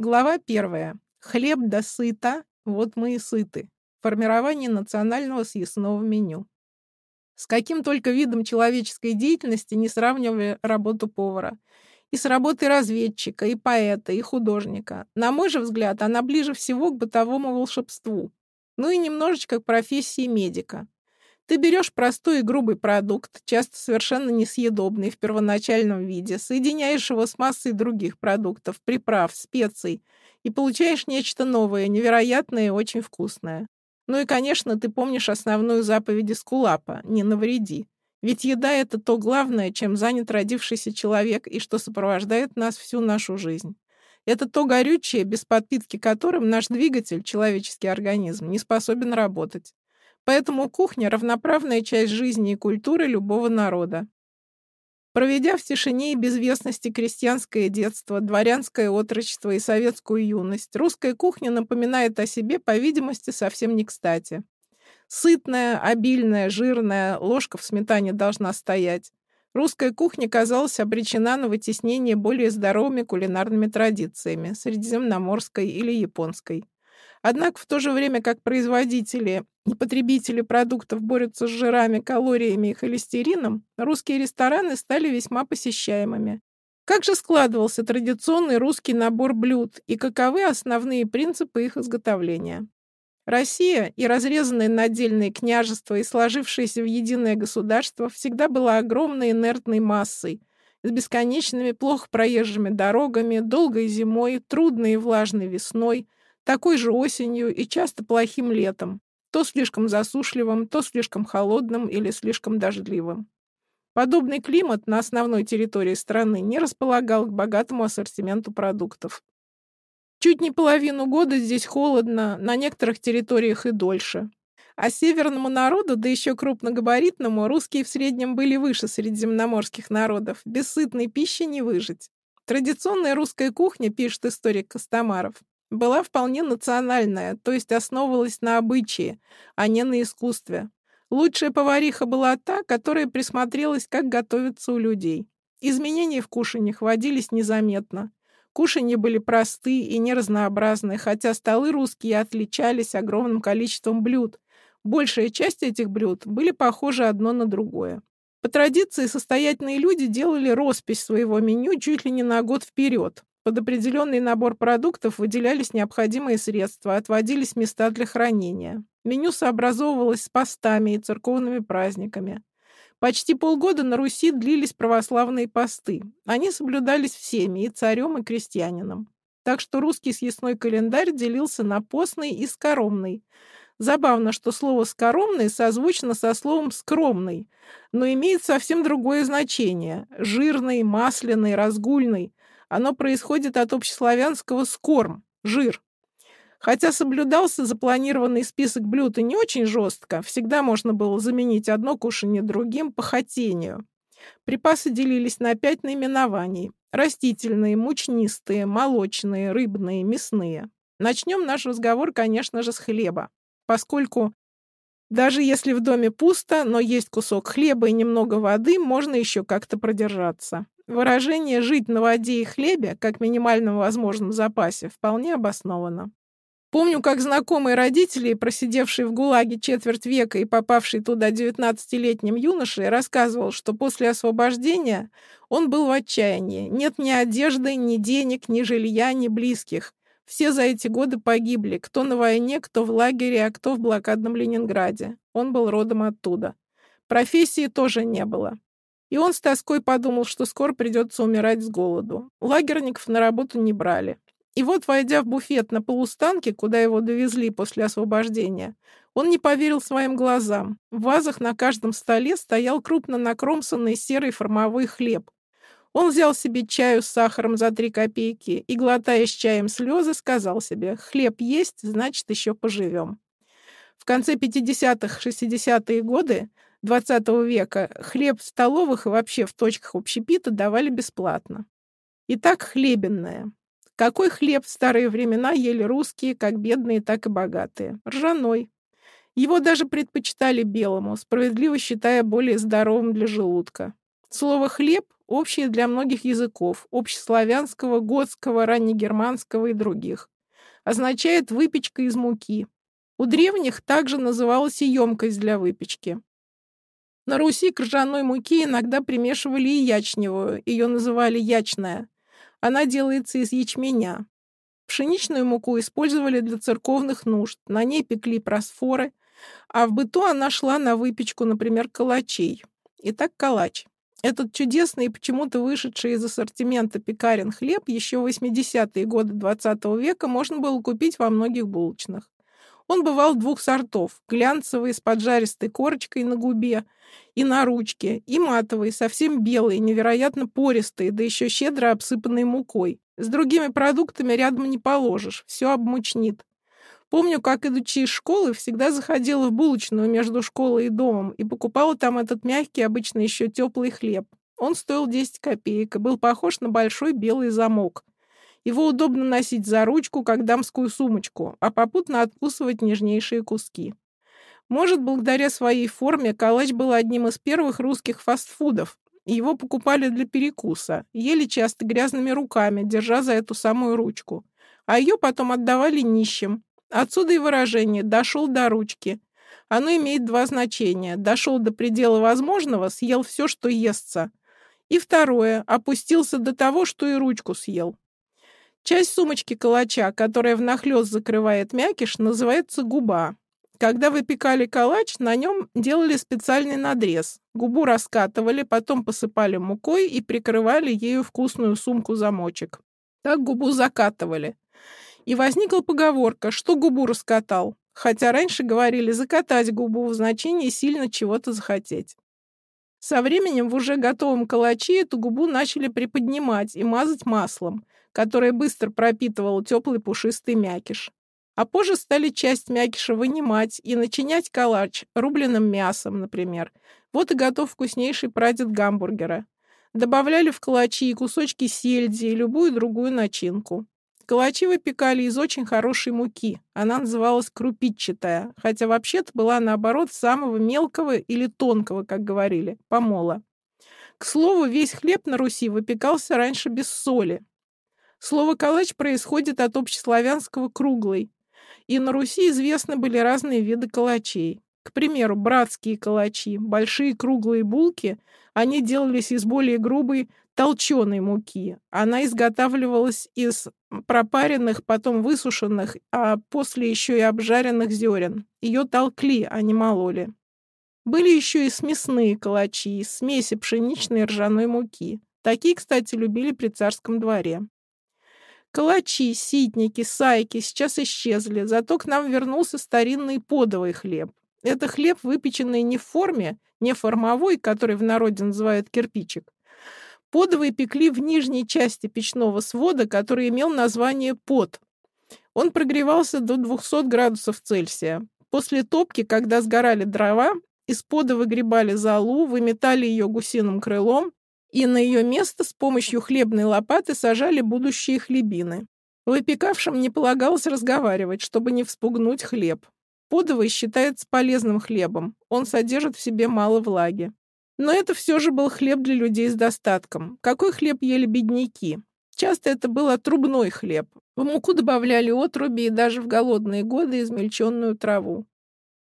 Глава первая. Хлеб да сыта, вот мы и сыты. Формирование национального съестного меню. С каким только видом человеческой деятельности не сравнивали работу повара. И с работой разведчика, и поэта, и художника. На мой же взгляд, она ближе всего к бытовому волшебству. Ну и немножечко к профессии медика. Ты берешь простой и грубый продукт, часто совершенно несъедобный в первоначальном виде, соединяешь его с массой других продуктов, приправ, специй, и получаешь нечто новое, невероятное и очень вкусное. Ну и, конечно, ты помнишь основную заповедь Скулапа «Не навреди». Ведь еда — это то главное, чем занят родившийся человек и что сопровождает нас всю нашу жизнь. Это то горючее, без подпитки которым наш двигатель, человеческий организм, не способен работать. Поэтому кухня – равноправная часть жизни и культуры любого народа. Проведя в тишине и безвестности крестьянское детство, дворянское отрочество и советскую юность, русская кухня напоминает о себе, по видимости, совсем не кстати. Сытная, обильная, жирная, ложка в сметане должна стоять. Русская кухня казалась обречена на вытеснение более здоровыми кулинарными традициями, средиземноморской или японской. Однако в то же время как производители и потребители продуктов борются с жирами, калориями и холестерином, русские рестораны стали весьма посещаемыми. Как же складывался традиционный русский набор блюд и каковы основные принципы их изготовления? Россия и разрезанные на отдельные княжества и сложившееся в единое государство всегда была огромной инертной массой, с бесконечными плохо проезжими дорогами, долгой зимой, трудной и влажной весной, такой же осенью и часто плохим летом, то слишком засушливым, то слишком холодным или слишком дождливым. Подобный климат на основной территории страны не располагал к богатому ассортименту продуктов. Чуть не половину года здесь холодно, на некоторых территориях и дольше. А северному народу, да еще крупногабаритному, русские в среднем были выше средиземноморских народов. Без сытной пищи не выжить. Традиционная русская кухня, пишет историк Костомаров, была вполне национальная, то есть основывалась на обычае, а не на искусстве. Лучшая повариха была та, которая присмотрелась, как готовится у людей. Изменения в кушаньях водились незаметно. Кушанья были простые и неразнообразные, хотя столы русские отличались огромным количеством блюд. Большая часть этих блюд были похожи одно на другое. По традиции состоятельные люди делали роспись своего меню чуть ли не на год вперед. Под определенный набор продуктов выделялись необходимые средства, отводились места для хранения. Меню сообразовывалось с постами и церковными праздниками. Почти полгода на Руси длились православные посты. Они соблюдались всеми, и царем, и крестьянином. Так что русский съестной календарь делился на постный и скоромный. Забавно, что слово «скоромный» созвучно со словом «скромный», но имеет совсем другое значение – жирный, масляный, разгульный. Оно происходит от общеславянского «скорм» — «жир». Хотя соблюдался запланированный список блюд и не очень жестко, всегда можно было заменить одно кушанье другим по хотению. Припасы делились на пять наименований. Растительные, мучнистые, молочные, рыбные, мясные. Начнем наш разговор, конечно же, с хлеба, поскольку даже если в доме пусто, но есть кусок хлеба и немного воды, можно еще как-то продержаться. Выражение «жить на воде и хлебе» как минимальном возможном запасе вполне обосновано. Помню, как знакомые родители, просидевшие в ГУЛАГе четверть века и попавший туда 19-летним юношей, рассказывал, что после освобождения он был в отчаянии. Нет ни одежды, ни денег, ни жилья, ни близких. Все за эти годы погибли, кто на войне, кто в лагере, а кто в блокадном Ленинграде. Он был родом оттуда. Профессии тоже не было. И он с тоской подумал, что скоро придется умирать с голоду. Лагерников на работу не брали. И вот, войдя в буфет на полустанке, куда его довезли после освобождения, он не поверил своим глазам. В вазах на каждом столе стоял крупно накромсанный серый формовой хлеб. Он взял себе чаю с сахаром за три копейки и, глотая с чаем слезы, сказал себе «Хлеб есть, значит, еще поживем». В конце 50-х, 60-е годы XX века хлеб в столовых и вообще в точках общепита давали бесплатно. Итак, хлебенное. Какой хлеб в старые времена ели русские, как бедные, так и богатые? Ржаной. Его даже предпочитали белому, справедливо считая более здоровым для желудка. Слово «хлеб» общие для многих языков, общеславянского, готского, раннегерманского и других. Означает выпечка из муки. У древних также называлась и емкость для выпечки. На Руси к ржаной муке иногда примешивали и ячневую, ее называли ячная. Она делается из ячменя. Пшеничную муку использовали для церковных нужд, на ней пекли просфоры, а в быту она шла на выпечку, например, калачей. Итак, калач. Этот чудесный и почему-то вышедший из ассортимента пекарен хлеб еще в 80-е годы XX века можно было купить во многих булочных. Он бывал двух сортов – глянцевый с поджаристой корочкой на губе и на ручке, и матовый, совсем белый, невероятно пористый, да еще щедро обсыпанный мукой. С другими продуктами рядом не положишь, все обмучнит. Помню, как, идучи из школы, всегда заходила в булочную между школой и домом и покупала там этот мягкий, обычно еще теплый хлеб. Он стоил 10 копеек и был похож на большой белый замок. Его удобно носить за ручку, как дамскую сумочку, а попутно откусывать нежнейшие куски. Может, благодаря своей форме калач был одним из первых русских фастфудов. Его покупали для перекуса, ели часто грязными руками, держа за эту самую ручку. А ее потом отдавали нищим, Отсюда и выражение «дошел до ручки». Оно имеет два значения. Дошел до предела возможного, съел все, что естся. И второе. Опустился до того, что и ручку съел. Часть сумочки калача, которая внахлёст закрывает мякиш, называется губа. Когда выпекали калач, на нем делали специальный надрез. Губу раскатывали, потом посыпали мукой и прикрывали ею вкусную сумку-замочек. Так губу закатывали. И возникла поговорка, что губу раскатал, хотя раньше говорили закатать губу в значении сильно чего-то захотеть. Со временем в уже готовом калаче эту губу начали приподнимать и мазать маслом, которое быстро пропитывало теплый пушистый мякиш. А позже стали часть мякиша вынимать и начинять калач рубленым мясом, например. Вот и готов вкуснейший прадед гамбургера. Добавляли в калачи и кусочки сельди и любую другую начинку. Калачи выпекали из очень хорошей муки. Она называлась крупичатая, хотя вообще-то была, наоборот, самого мелкого или тонкого, как говорили, помола. К слову, весь хлеб на Руси выпекался раньше без соли. Слово «калач» происходит от общеславянского «круглый», и на Руси известны были разные виды калачей. К примеру, братские калачи, большие круглые булки, они делались из более грубой толченой муки. Она изготавливалась из пропаренных, потом высушенных, а после еще и обжаренных зерен. Ее толкли, а не мололи. Были еще и смесные калачи из смеси пшеничной и ржаной муки. Такие, кстати, любили при царском дворе. Калачи, ситники, сайки сейчас исчезли, зато к нам вернулся старинный подовый хлеб. Это хлеб, выпеченный не в форме, не формовой, который в народе называют кирпичик, Подовые пекли в нижней части печного свода, который имел название под. Он прогревался до 200 градусов Цельсия. После топки, когда сгорали дрова, из пода выгребали золу, выметали ее гусиным крылом, и на ее место с помощью хлебной лопаты сажали будущие хлебины. Выпекавшим не полагалось разговаривать, чтобы не вспугнуть хлеб. Подовый считается полезным хлебом, он содержит в себе мало влаги. Но это все же был хлеб для людей с достатком. Какой хлеб ели бедняки? Часто это был отрубной хлеб. В муку добавляли отруби и даже в голодные годы измельченную траву.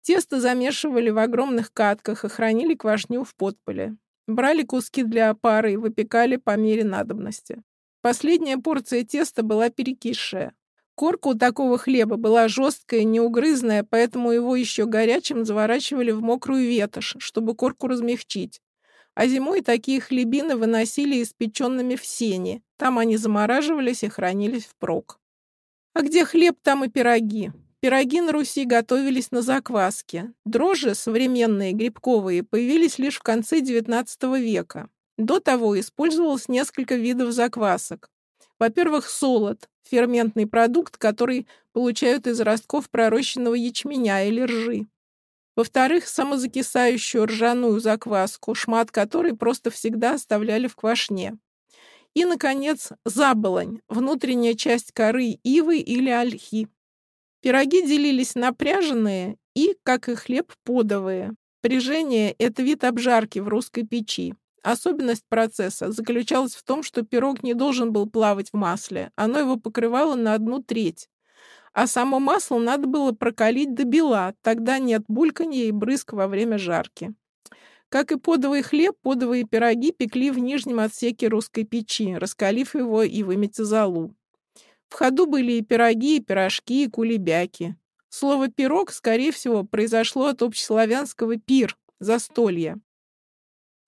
Тесто замешивали в огромных катках и хранили квашню в подполе. Брали куски для опары и выпекали по мере надобности. Последняя порция теста была перекисшая. Корка у такого хлеба была жесткая, неугрызная, поэтому его еще горячим заворачивали в мокрую ветошь, чтобы корку размягчить. А зимой такие хлебины выносили испеченными в сене. Там они замораживались и хранились впрок. А где хлеб, там и пироги. Пироги на Руси готовились на закваске. Дрожжи, современные, грибковые, появились лишь в конце XIX века. До того использовалось несколько видов заквасок. Во-первых, солод, ферментный продукт, который получают из ростков пророщенного ячменя или ржи. Во-вторых, самозакисающую ржаную закваску, шмат которой просто всегда оставляли в квашне. И, наконец, заболонь, внутренняя часть коры ивы или ольхи. Пироги делились на пряженные и, как и хлеб, подовые. Пряжение – это вид обжарки в русской печи. Особенность процесса заключалась в том, что пирог не должен был плавать в масле, оно его покрывало на одну треть. А само масло надо было прокалить до бела, тогда нет бульканья и брызг во время жарки. Как и подовый хлеб, подовые пироги пекли в нижнем отсеке русской печи, раскалив его и выметя золу. В ходу были и пироги, и пирожки, и кулебяки. Слово «пирог», скорее всего, произошло от общеславянского «пир» — застолье.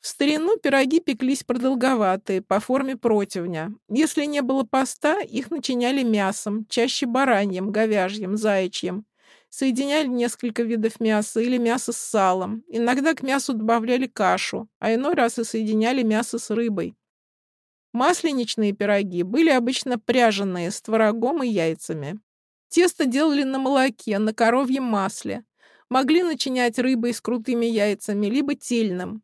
В старину пироги пеклись продолговатые, по форме противня. Если не было поста, их начиняли мясом, чаще бараньем, говяжьим, заячьим. Соединяли несколько видов мяса или мясо с салом. Иногда к мясу добавляли кашу, а иной раз и соединяли мясо с рыбой. Масленичные пироги были обычно пряженные с творогом и яйцами. Тесто делали на молоке, на коровьем масле. Могли начинять рыбой с крутыми яйцами, либо тельным.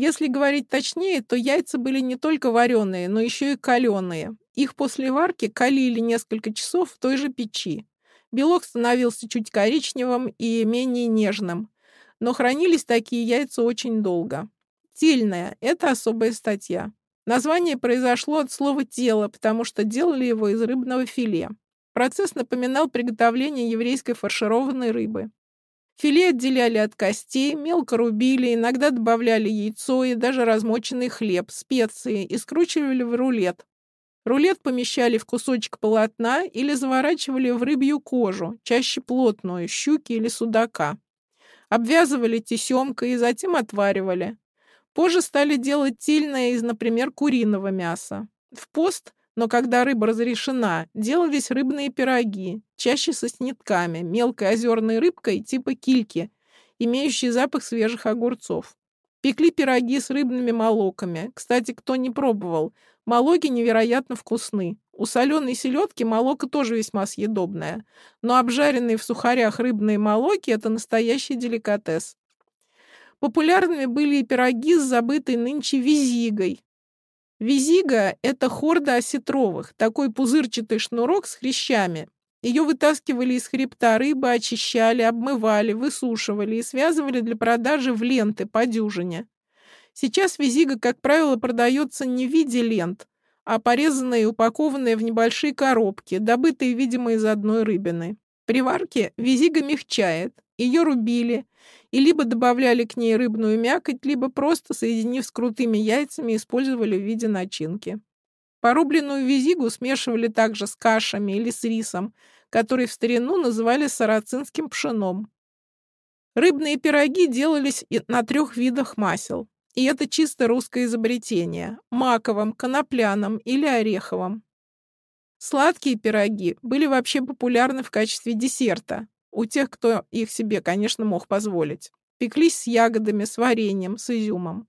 Если говорить точнее, то яйца были не только вареные, но еще и каленые. Их после варки калили несколько часов в той же печи. Белок становился чуть коричневым и менее нежным. Но хранились такие яйца очень долго. Тельная – это особая статья. Название произошло от слова «тело», потому что делали его из рыбного филе. Процесс напоминал приготовление еврейской фаршированной рыбы. Филе отделяли от костей, мелко рубили, иногда добавляли яйцо и даже размоченный хлеб, специи и скручивали в рулет. Рулет помещали в кусочек полотна или заворачивали в рыбью кожу, чаще плотную, щуки или судака. Обвязывали тесемкой и затем отваривали. Позже стали делать тельное из, например, куриного мяса. В пост но когда рыба разрешена, делались рыбные пироги, чаще со снитками, мелкой озерной рыбкой типа кильки, имеющей запах свежих огурцов. Пекли пироги с рыбными молоками. Кстати, кто не пробовал, молоки невероятно вкусны. У соленой селедки молоко тоже весьма съедобное, но обжаренные в сухарях рыбные молоки – это настоящий деликатес. Популярными были и пироги с забытой нынче визигой, Визига – это хорда осетровых, такой пузырчатый шнурок с хрящами. Ее вытаскивали из хребта рыбы, очищали, обмывали, высушивали и связывали для продажи в ленты по дюжине. Сейчас визига, как правило, продается не в виде лент, а порезанные и упакованные в небольшие коробки, добытые, видимо, из одной рыбины. При варке визига мягчает, ее рубили и либо добавляли к ней рыбную мякоть, либо просто, соединив с крутыми яйцами, использовали в виде начинки. Порубленную визигу смешивали также с кашами или с рисом, который в старину называли сарацинским пшеном. Рыбные пироги делались на трех видах масел. И это чисто русское изобретение – маковым, конопляным или ореховым. Сладкие пироги были вообще популярны в качестве десерта, у тех, кто их себе, конечно, мог позволить. Пеклись с ягодами, с вареньем, с изюмом.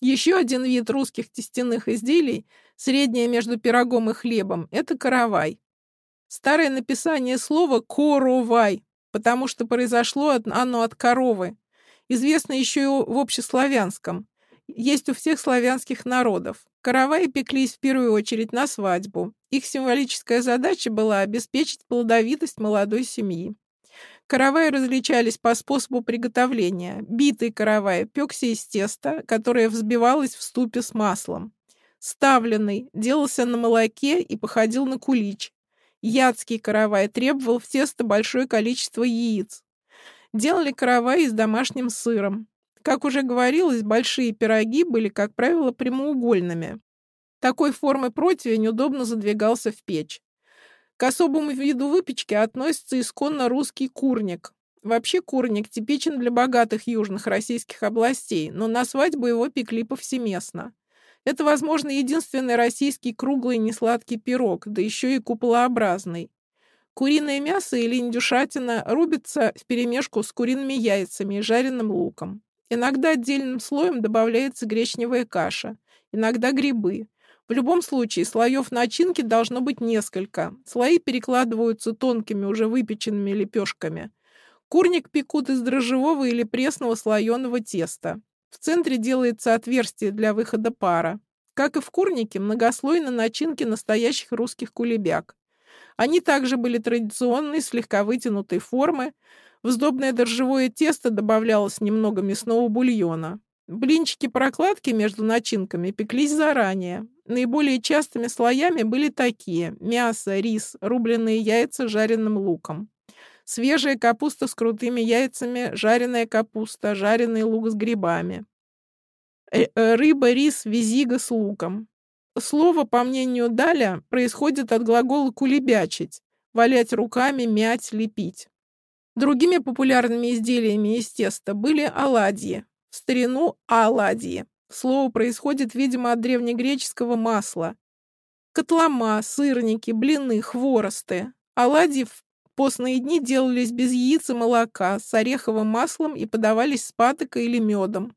Еще один вид русских тестяных изделий, среднее между пирогом и хлебом, это каравай. Старое написание слова «коровай», потому что произошло оно от коровы. Известно еще и в общеславянском. Есть у всех славянских народов. Караваи пеклись в первую очередь на свадьбу. Их символическая задача была обеспечить плодовитость молодой семьи. Караваи различались по способу приготовления. Битый каравай пекся из теста, которое взбивалось в ступе с маслом. Ставленный делался на молоке и походил на кулич. Ядский каравай требовал в тесто большое количество яиц. Делали каравай с домашним сыром. Как уже говорилось, большие пироги были, как правило, прямоугольными. Такой формы противень удобно задвигался в печь. К особому виду выпечки относится исконно русский курник. Вообще курник типичен для богатых южных российских областей, но на свадьбу его пекли повсеместно. Это, возможно, единственный российский круглый несладкий пирог, да еще и куполообразный. Куриное мясо или индюшатина рубится вперемешку с куриными яйцами и жареным луком. Иногда отдельным слоем добавляется гречневая каша, иногда грибы. В любом случае, слоев начинки должно быть несколько. Слои перекладываются тонкими, уже выпеченными лепешками. Курник пекут из дрожжевого или пресного слоеного теста. В центре делается отверстие для выхода пара. Как и в курнике, многослойно начинки настоящих русских кулебяк. Они также были традиционной, слегка вытянутой формы. В дрожжевое тесто добавлялось немного мясного бульона. Блинчики-прокладки между начинками пеклись заранее. Наиболее частыми слоями были такие – мясо, рис, рубленые яйца с жареным луком. Свежая капуста с крутыми яйцами, жареная капуста, жареный лук с грибами. Э, э, рыба, рис, визига с луком. Слово, по мнению Даля, происходит от глагола «кулебячить» – валять руками, мять, лепить. Другими популярными изделиями из теста были оладьи, в старину оладьи. Слово происходит, видимо, от древнегреческого масла. Котлома, сырники, блины, хворосты. Оладьи в постные дни делались без яиц и молока, с ореховым маслом и подавались с патокой или медом.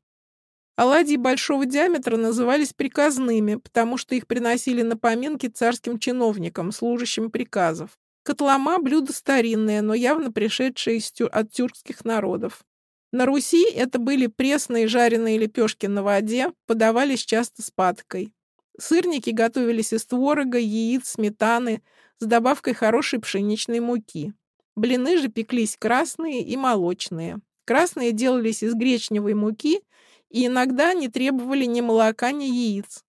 Оладьи большого диаметра назывались приказными, потому что их приносили на поминки царским чиновникам, служащим приказов. Котлома – блюдо старинное, но явно пришедшее от тюркских народов. На Руси это были пресные жареные лепешки на воде, подавались часто с паткой. Сырники готовились из творога, яиц, сметаны, с добавкой хорошей пшеничной муки. Блины же пеклись красные и молочные. Красные делались из гречневой муки и иногда не требовали ни молока, ни яиц.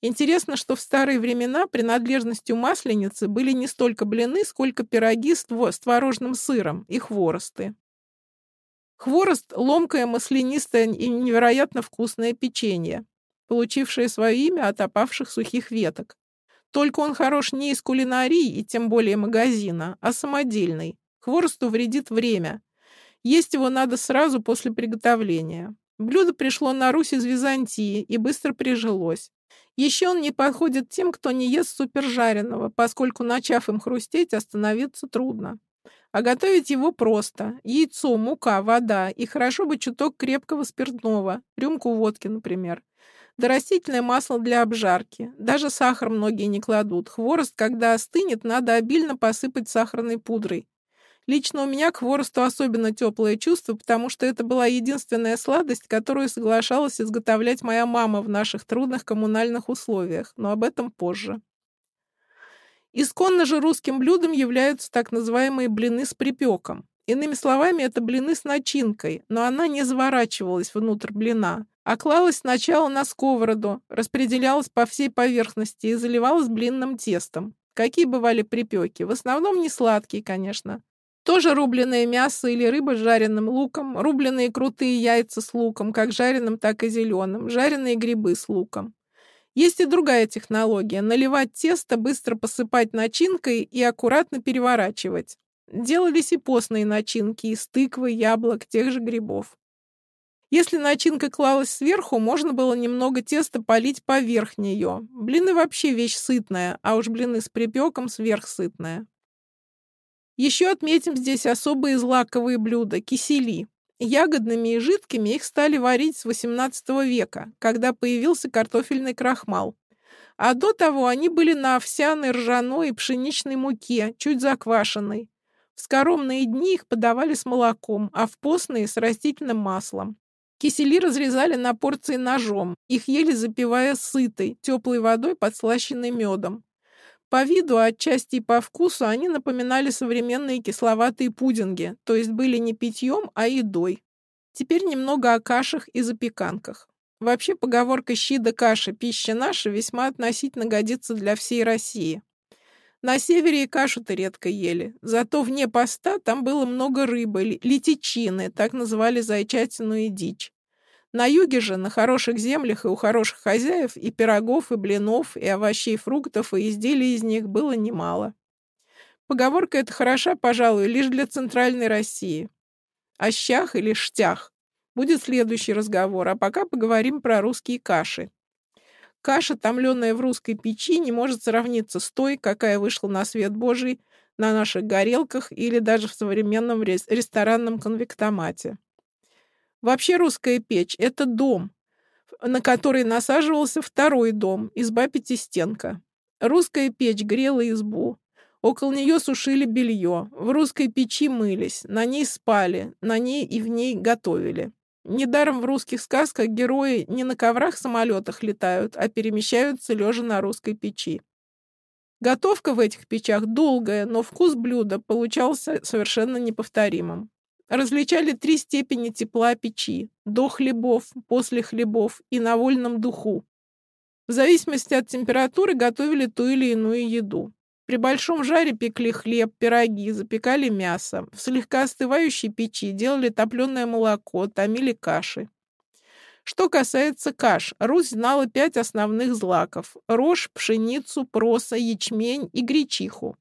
Интересно, что в старые времена принадлежностью масленицы были не столько блины, сколько пироги с творожным сыром и хворосты. Хворост – ломкое, маслянистое и невероятно вкусное печенье, получившее свое имя от опавших сухих веток. Только он хорош не из кулинарии и тем более магазина, а самодельный. Хворосту вредит время. Есть его надо сразу после приготовления. Блюдо пришло на Русь из Византии и быстро прижилось. Еще он не подходит тем, кто не ест супержареного, поскольку, начав им хрустеть, остановиться трудно. А готовить его просто. Яйцо, мука, вода и хорошо бы чуток крепкого спиртного, рюмку водки, например. Да растительное масло для обжарки. Даже сахар многие не кладут. Хворост, когда остынет, надо обильно посыпать сахарной пудрой. Лично у меня к хворосту особенно теплое чувство, потому что это была единственная сладость, которую соглашалась изготовлять моя мама в наших трудных коммунальных условиях, но об этом позже. Исконно же русским блюдом являются так называемые блины с припеком. Иными словами, это блины с начинкой, но она не заворачивалась внутрь блина, а клалась сначала на сковороду, распределялась по всей поверхности и заливалась блинным тестом. Какие бывали припеки? В основном не сладкие, конечно. Тоже рубленое мясо или рыба с жареным луком, рубленые крутые яйца с луком, как жареным, так и зеленым, жареные грибы с луком. Есть и другая технология – наливать тесто, быстро посыпать начинкой и аккуратно переворачивать. Делались и постные начинки из тыквы, яблок, тех же грибов. Если начинка клалась сверху, можно было немного теста полить поверх нее. Блины вообще вещь сытная, а уж блины с припеком сверхсытная. Еще отметим здесь особые злаковые блюда – кисели. Ягодными и жидкими их стали варить с XVIII века, когда появился картофельный крахмал. А до того они были на овсяной, ржаной и пшеничной муке, чуть заквашенной. В скоромные дни их подавали с молоком, а в постные – с растительным маслом. Кисели разрезали на порции ножом, их ели запивая сытой, теплой водой, подслащенной медом. По виду, а отчасти и по вкусу, они напоминали современные кисловатые пудинги, то есть были не питьем, а едой. Теперь немного о кашах и запеканках. Вообще поговорка «щи да каша, пища наша» весьма относительно годится для всей России. На севере и кашу-то редко ели, зато вне поста там было много рыбы, летичины, так называли зайчатину и дичь. На юге же, на хороших землях и у хороших хозяев, и пирогов, и блинов, и овощей, фруктов, и изделий из них было немало. Поговорка эта хороша, пожалуй, лишь для центральной России. О щах или штях будет следующий разговор, а пока поговорим про русские каши. Каша, томленная в русской печи, не может сравниться с той, какая вышла на свет Божий на наших горелках или даже в современном ресторанном конвектомате. Вообще русская печь — это дом, на который насаживался второй дом, изба-пятистенка. Русская печь грела избу. Около нее сушили белье, в русской печи мылись, на ней спали, на ней и в ней готовили. Недаром в русских сказках герои не на коврах-самолетах летают, а перемещаются лежа на русской печи. Готовка в этих печах долгая, но вкус блюда получался совершенно неповторимым. Различали три степени тепла печи – до хлебов, после хлебов и на вольном духу. В зависимости от температуры готовили ту или иную еду. При большом жаре пекли хлеб, пироги, запекали мясо. В слегка остывающей печи делали топленое молоко, томили каши. Что касается каш, Русь знала пять основных злаков – рожь, пшеницу, проса, ячмень и гречиху.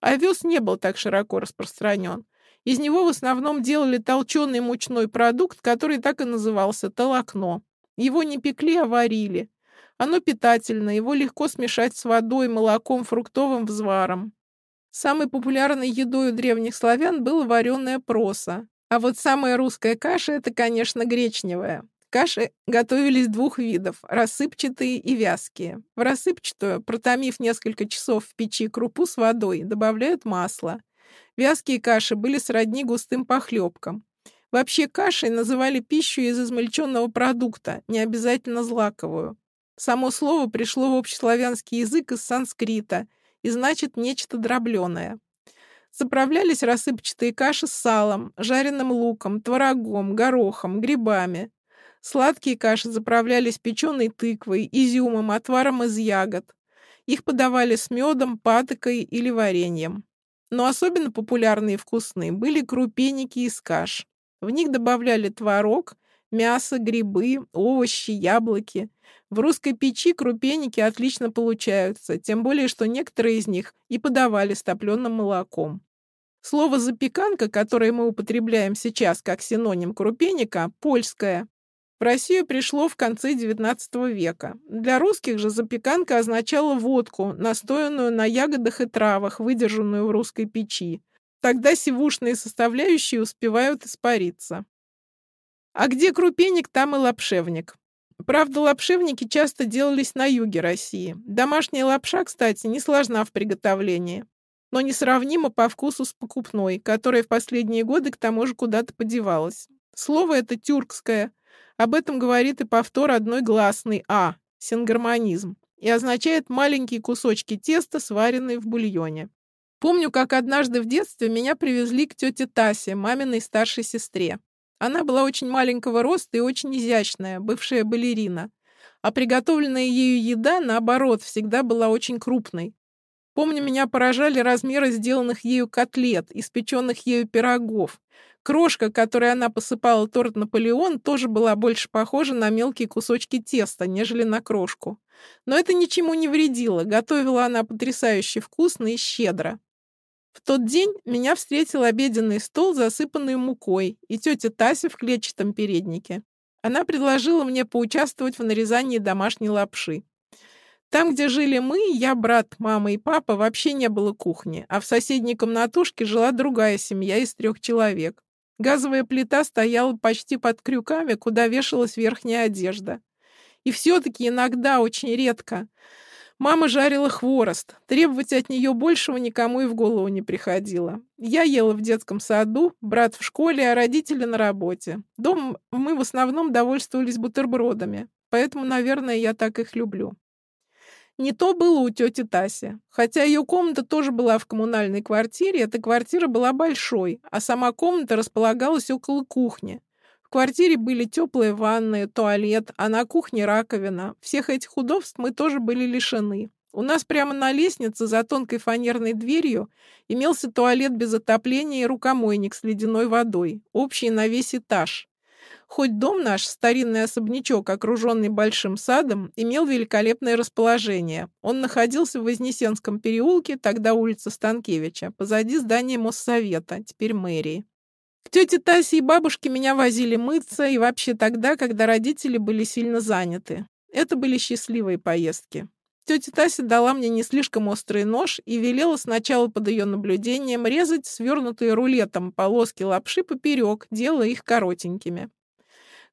Овес не был так широко распространен. Из него в основном делали толченый мучной продукт, который так и назывался – толокно. Его не пекли, а варили. Оно питательно, его легко смешать с водой, молоком, фруктовым взваром. Самой популярной едой у древних славян было вареная проса. А вот самая русская каша – это, конечно, гречневая. Каши готовились двух видов – рассыпчатые и вязкие. В рассыпчатую, протомив несколько часов в печи крупу с водой, добавляют масло. Вязкие каши были сродни густым похлебкам. Вообще кашей называли пищу из измельченного продукта, не обязательно злаковую. Само слово пришло в общеславянский язык из санскрита и значит нечто дробленое. Заправлялись рассыпчатые каши с салом, жареным луком, творогом, горохом, грибами. Сладкие каши заправлялись печеной тыквой, изюмом, отваром из ягод. Их подавали с медом, патокой или вареньем. Но особенно популярные и вкусные были крупеники из каш. В них добавляли творог, мясо, грибы, овощи, яблоки. В русской печи крупеники отлично получаются, тем более, что некоторые из них и подавали с топленым молоком. Слово «запеканка», которое мы употребляем сейчас как синоним крупеника, польское. В Россию пришло в конце XIX века. Для русских же запеканка означала водку, настоянную на ягодах и травах, выдержанную в русской печи. Тогда сивушные составляющие успевают испариться. А где крупеник, там и лапшевник. Правда, лапшевники часто делались на юге России. Домашняя лапша, кстати, не сложна в приготовлении, но несравнима по вкусу с покупной, которая в последние годы к тому же куда-то подевалась. Слово это тюркское, об этом говорит и повтор одной гласной «а» – сингармонизм, и означает маленькие кусочки теста, сваренные в бульоне. Помню, как однажды в детстве меня привезли к тете Тасе, маминой старшей сестре. Она была очень маленького роста и очень изящная, бывшая балерина. А приготовленная ею еда, наоборот, всегда была очень крупной. Помню, меня поражали размеры сделанных ею котлет, испеченных ею пирогов, Крошка, которой она посыпала торт «Наполеон», тоже была больше похожа на мелкие кусочки теста, нежели на крошку. Но это ничему не вредило, готовила она потрясающе вкусно и щедро. В тот день меня встретил обеденный стол, засыпанный мукой, и тетя Тася в клетчатом переднике. Она предложила мне поучаствовать в нарезании домашней лапши. Там, где жили мы, я, брат, мама и папа, вообще не было кухни, а в соседней комнатушке жила другая семья из трех человек. Газовая плита стояла почти под крюками, куда вешалась верхняя одежда. И все-таки иногда, очень редко, мама жарила хворост. Требовать от нее большего никому и в голову не приходило. Я ела в детском саду, брат в школе, а родители на работе. Дома мы в основном довольствовались бутербродами, поэтому, наверное, я так их люблю. Не то было у тети Таси. Хотя ее комната тоже была в коммунальной квартире, эта квартира была большой, а сама комната располагалась около кухни. В квартире были теплые ванны, туалет, а на кухне раковина. Всех этих удобств мы тоже были лишены. У нас прямо на лестнице за тонкой фанерной дверью имелся туалет без отопления и рукомойник с ледяной водой, общий на весь этаж. Хоть дом наш, старинный особнячок, окруженный большим садом, имел великолепное расположение. Он находился в Вознесенском переулке, тогда улица Станкевича, позади здания Моссовета, теперь мэрии. К тете Тасе и бабушке меня возили мыться, и вообще тогда, когда родители были сильно заняты. Это были счастливые поездки. Тетя Тася дала мне не слишком острый нож и велела сначала под ее наблюдением резать свернутые рулетом полоски лапши поперек, делая их коротенькими.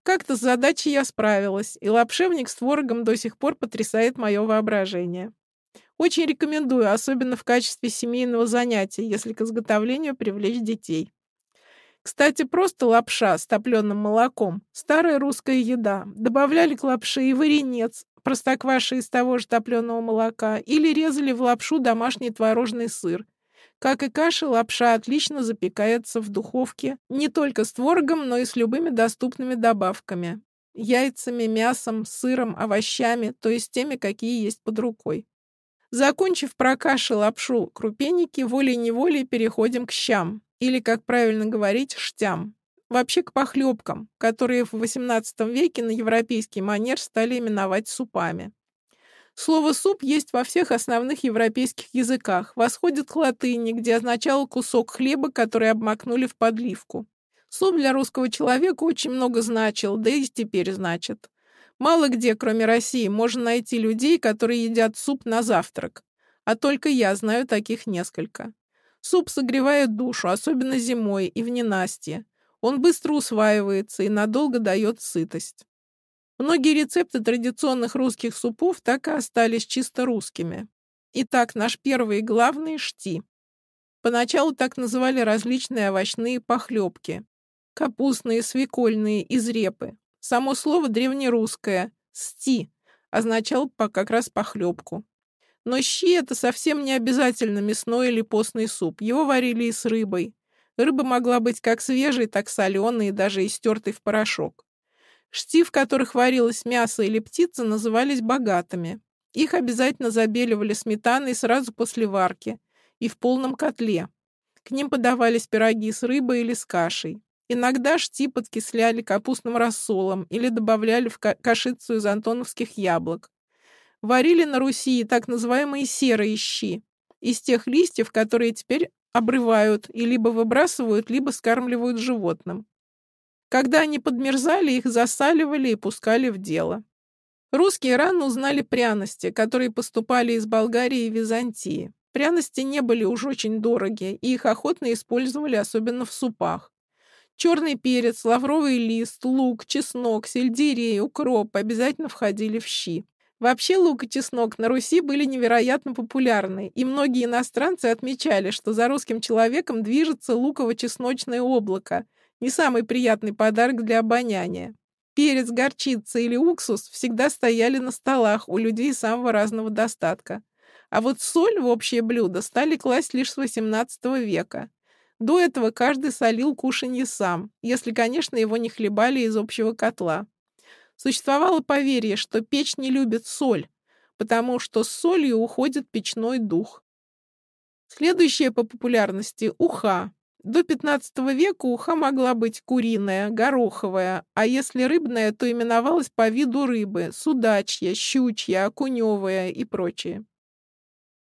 Как-то с задачей я справилась, и лапшевник с творогом до сих пор потрясает мое воображение. Очень рекомендую, особенно в качестве семейного занятия, если к изготовлению привлечь детей. Кстати, просто лапша с топленым молоком – старая русская еда. Добавляли к лапше и варенец, простокваши из того же топленого молока, или резали в лапшу домашний творожный сыр. Как и каша, лапша отлично запекается в духовке не только с творогом, но и с любыми доступными добавками. Яйцами, мясом, сыром, овощами, то есть теми, какие есть под рукой. Закончив про каши, лапшу, крупеники, волей-неволей переходим к щам, или, как правильно говорить, штям. Вообще к похлебкам, которые в XVIII веке на европейский манер стали именовать супами. Слово «суп» есть во всех основных европейских языках, восходит к латыни, где означало кусок хлеба, который обмакнули в подливку. Суп для русского человека очень много значил, да и теперь значит. Мало где, кроме России, можно найти людей, которые едят суп на завтрак. А только я знаю таких несколько. Суп согревает душу, особенно зимой и в ненастье. Он быстро усваивается и надолго дает сытость. Многие рецепты традиционных русских супов так и остались чисто русскими. Итак, наш первый и главный – шти. Поначалу так называли различные овощные похлебки. Капустные, свекольные, из репы. Само слово древнерусское «сти» означало как раз похлебку. Но щи – это совсем не обязательно мясной или постный суп. Его варили и с рыбой. Рыба могла быть как свежей, так соленой и даже истертой в порошок. Шти, в которых варилось мясо или птица, назывались богатыми. Их обязательно забеливали сметаной сразу после варки и в полном котле. К ним подавались пироги с рыбой или с кашей. Иногда шти подкисляли капустным рассолом или добавляли в кашицу из антоновских яблок. Варили на Руси так называемые серые щи, из тех листьев, которые теперь обрывают и либо выбрасывают, либо скармливают животным. Когда они подмерзали, их засаливали и пускали в дело. Русские рано узнали пряности, которые поступали из Болгарии и Византии. Пряности не были уж очень дороги, и их охотно использовали, особенно в супах. Черный перец, лавровый лист, лук, чеснок, сельдерей, укроп обязательно входили в щи. Вообще лук и чеснок на Руси были невероятно популярны, и многие иностранцы отмечали, что за русским человеком движется луково-чесночное облако, не самый приятный подарок для обоняния. Перец, горчица или уксус всегда стояли на столах у людей самого разного достатка. А вот соль в общее блюдо стали класть лишь с XVIII века. До этого каждый солил кушанье сам, если, конечно, его не хлебали из общего котла. Существовало поверье, что печь не любит соль, потому что с солью уходит печной дух. Следующее по популярности – уха, до XV века уха могла быть куриная, гороховая, а если рыбная, то именовалась по виду рыбы – судачья, щучья, окуневая и прочее.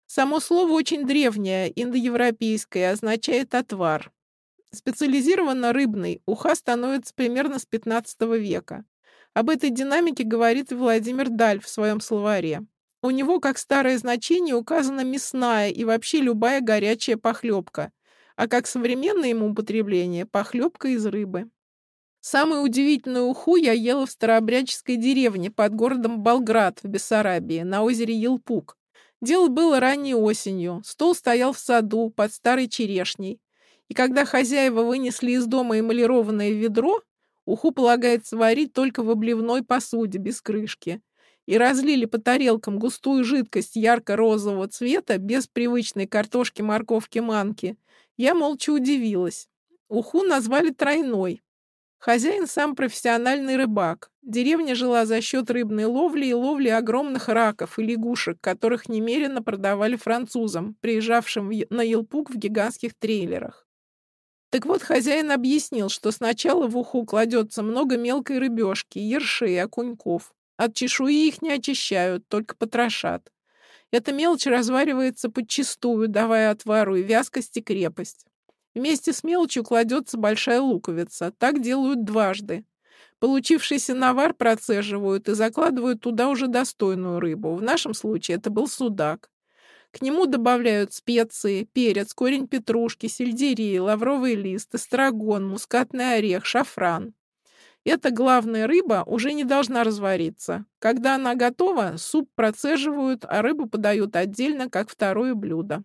Само слово очень древнее, индоевропейское, означает «отвар». Специализированно рыбный уха становится примерно с XV века. Об этой динамике говорит Владимир Даль в своем словаре. У него, как старое значение, указана мясная и вообще любая горячая похлебка – а как современное ему употребление – похлебка из рыбы. Самую удивительную уху я ела в старообрядческой деревне под городом Болград в Бессарабии на озере Елпук. Дело было ранней осенью, стол стоял в саду под старой черешней. И когда хозяева вынесли из дома эмалированное ведро, уху полагается варить только в обливной посуде, без крышки, и разлили по тарелкам густую жидкость ярко-розового цвета без привычной картошки, морковки, манки – я молча удивилась. Уху назвали тройной. Хозяин сам профессиональный рыбак. Деревня жила за счет рыбной ловли и ловли огромных раков и лягушек, которых немерено продавали французам, приезжавшим на Елпук в гигантских трейлерах. Так вот, хозяин объяснил, что сначала в уху кладется много мелкой рыбешки, ершей, окуньков. От чешуи их не очищают, только потрошат. Эта мелочь разваривается подчистую, давая отвару и вязкость, и крепость. Вместе с мелочью кладется большая луковица. Так делают дважды. Получившийся навар процеживают и закладывают туда уже достойную рыбу. В нашем случае это был судак. К нему добавляют специи, перец, корень петрушки, сельдерей, лавровый лист, эстрагон, мускатный орех, шафран. Эта главная рыба уже не должна развариться. Когда она готова, суп процеживают, а рыбу подают отдельно, как второе блюдо.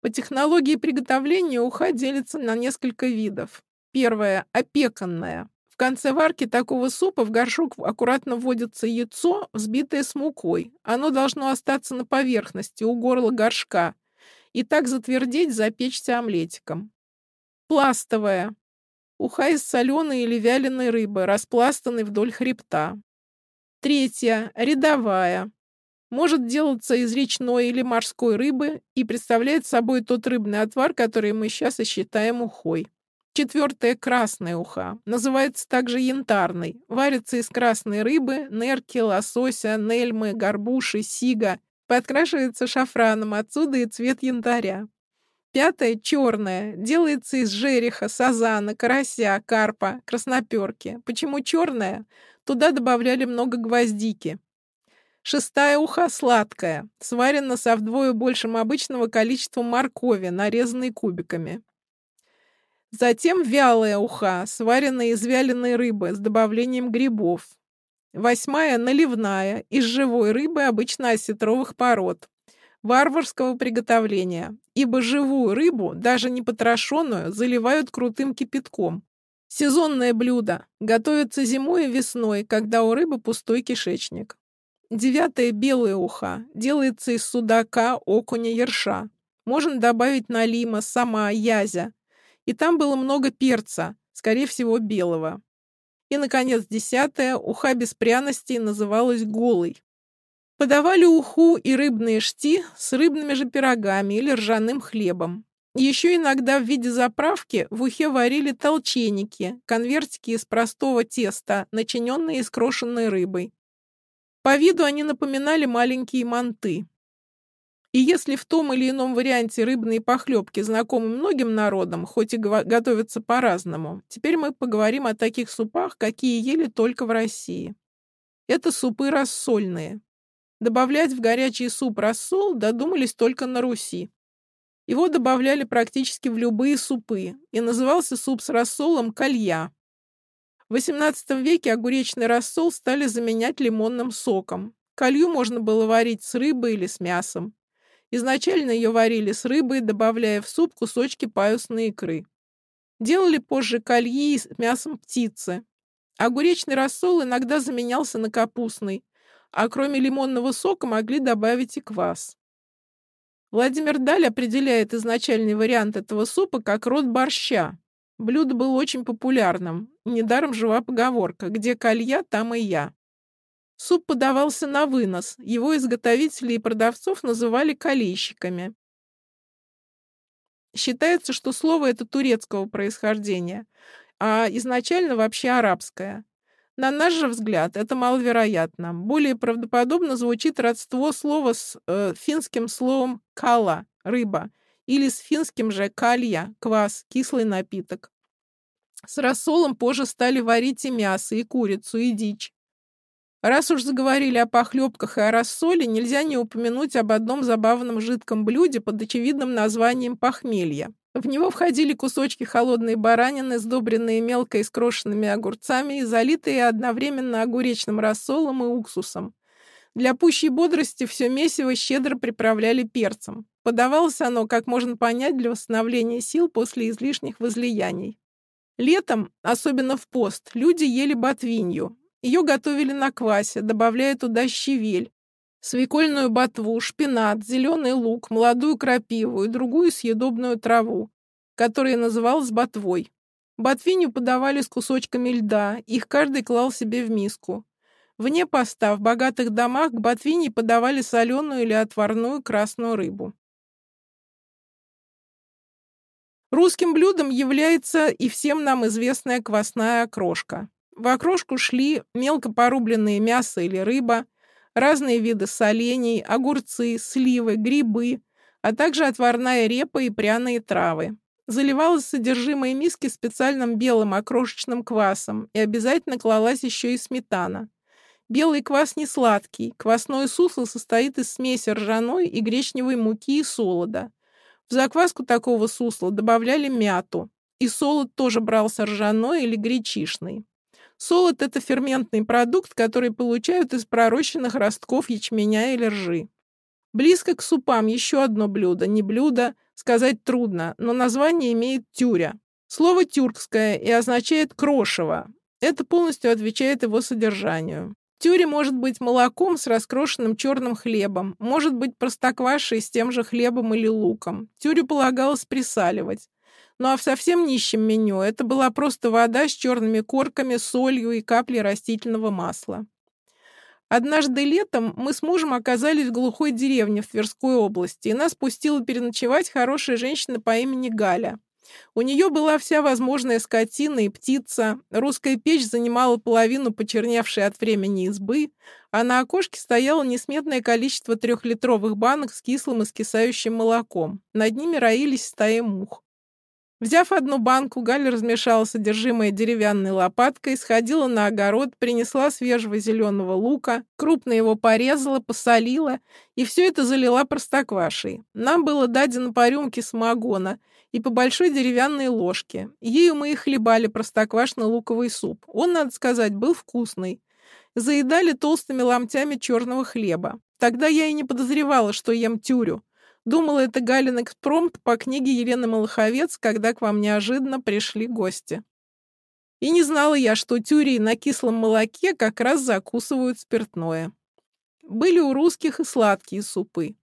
По технологии приготовления уха делится на несколько видов. Первое – опеканная. В конце варки такого супа в горшок аккуратно вводится яйцо, взбитое с мукой. Оно должно остаться на поверхности, у горла горшка. и так затвердеть, запечься омлетиком. Пластовая. Уха из соленой или вяленой рыбы, распластанной вдоль хребта. Третья. Рядовая. Может делаться из речной или морской рыбы и представляет собой тот рыбный отвар, который мы сейчас и считаем ухой. Четвертая – красная уха. Называется также янтарной. Варится из красной рыбы, нерки, лосося, нельмы, горбуши, сига. Подкрашивается шафраном, отсюда и цвет янтаря. Пятая – черная. Делается из жереха, сазана, карася, карпа, красноперки. Почему черная? Туда добавляли много гвоздики. Шестая уха сладкая, сварена со вдвое большим обычного количеством моркови, нарезанной кубиками. Затем вялая уха, сваренная из вяленой рыбы с добавлением грибов. Восьмая – наливная, из живой рыбы, обычно осетровых пород. Варварского приготовления, ибо живую рыбу, даже не потрошенную, заливают крутым кипятком. Сезонное блюдо. Готовится зимой и весной, когда у рыбы пустой кишечник. Девятое – белая уха. Делается из судака, окуня, ерша. Можно добавить налима, сама, язя и там было много перца, скорее всего, белого. И, наконец, десятая, уха без пряностей называлась голой. Подавали уху и рыбные шти с рыбными же пирогами или ржаным хлебом. Еще иногда в виде заправки в ухе варили толченики, конвертики из простого теста, начиненные скрошенной рыбой. По виду они напоминали маленькие манты. И если в том или ином варианте рыбные похлебки знакомы многим народам, хоть и готовятся по-разному, теперь мы поговорим о таких супах, какие ели только в России. Это супы рассольные. Добавлять в горячий суп рассол додумались только на Руси. Его добавляли практически в любые супы, и назывался суп с рассолом калья. В XVIII веке огуречный рассол стали заменять лимонным соком. Колью можно было варить с рыбой или с мясом. Изначально ее варили с рыбой, добавляя в суп кусочки паюсной икры. Делали позже кольи с мясом птицы. Огуречный рассол иногда заменялся на капустный, а кроме лимонного сока могли добавить и квас. Владимир Даль определяет изначальный вариант этого супа как род борща. Блюдо было очень популярным, недаром жива поговорка «где колья, там и я». Суп подавался на вынос, его изготовители и продавцов называли калийщиками. Считается, что слово это турецкого происхождения, а изначально вообще арабское. На наш же взгляд, это маловероятно. Более правдоподобно звучит родство слова с э, финским словом «кала» — рыба, или с финским же «калья» — квас, кислый напиток. С рассолом позже стали варить и мясо, и курицу, и дичь. Раз уж заговорили о похлебках и о рассоле, нельзя не упомянуть об одном забавном жидком блюде под очевидным названием похмелья. В него входили кусочки холодной баранины, сдобренные мелко искрошенными огурцами и залитые одновременно огуречным рассолом и уксусом. Для пущей бодрости все месиво щедро приправляли перцем. Подавалось оно, как можно понять, для восстановления сил после излишних возлияний. Летом, особенно в пост, люди ели ботвинью, ее готовили на квасе, добавляя туда щавель, свекольную ботву, шпинат, зеленый лук, молодую крапиву и другую съедобную траву, которая называлась ботвой. Ботвиню подавали с кусочками льда, их каждый клал себе в миску. Вне поста в богатых домах к ботвине подавали соленую или отварную красную рыбу. Русским блюдом является и всем нам известная квасная окрошка. В окрошку шли мелко порубленные мясо или рыба, разные виды солений, огурцы, сливы, грибы, а также отварная репа и пряные травы. Заливалось содержимое миски специальным белым окрошечным квасом и обязательно клалась еще и сметана. Белый квас не сладкий, квасное сусло состоит из смеси ржаной и гречневой муки и солода. В закваску такого сусла добавляли мяту, и солод тоже брался ржаной или гречишный. Солод – это ферментный продукт, который получают из пророщенных ростков ячменя или ржи. Близко к супам еще одно блюдо, не блюдо, сказать трудно, но название имеет тюря. Слово тюркское и означает крошево. Это полностью отвечает его содержанию. Тюре может быть молоком с раскрошенным черным хлебом, может быть простоквашей с тем же хлебом или луком. Тюрю полагалось присаливать. Ну а в совсем нищем меню это была просто вода с черными корками, солью и каплей растительного масла. Однажды летом мы с мужем оказались в глухой деревне в Тверской области, и нас пустила переночевать хорошая женщина по имени Галя. У нее была вся возможная скотина и птица, русская печь занимала половину почерневшей от времени избы, а на окошке стояло несметное количество трехлитровых банок с кислым и скисающим молоком. Над ними роились стаи мух. Взяв одну банку, Галя размешала содержимое деревянной лопаткой, сходила на огород, принесла свежего зеленого лука, крупно его порезала, посолила и все это залила простоквашей. Нам было дадено по рюмке самогона и по большой деревянной ложке. Ею мы и хлебали простоквашно-луковый суп. Он, надо сказать, был вкусный. Заедали толстыми ломтями черного хлеба. Тогда я и не подозревала, что ем тюрю. Думала, это Галин экспромт по книге Елены Малаховец, когда к вам неожиданно пришли гости. И не знала я, что тюрии на кислом молоке как раз закусывают спиртное. Были у русских и сладкие супы.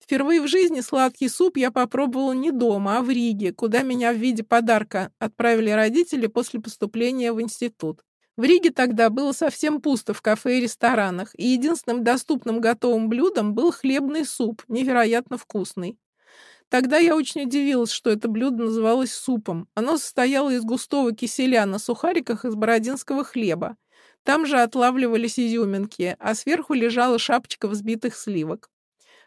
Впервые в жизни сладкий суп я попробовала не дома, а в Риге, куда меня в виде подарка отправили родители после поступления в институт. В Риге тогда было совсем пусто в кафе и ресторанах, и единственным доступным готовым блюдом был хлебный суп, невероятно вкусный. Тогда я очень удивилась, что это блюдо называлось супом. Оно состояло из густого киселя на сухариках из бородинского хлеба. Там же отлавливались изюминки, а сверху лежала шапочка взбитых сливок.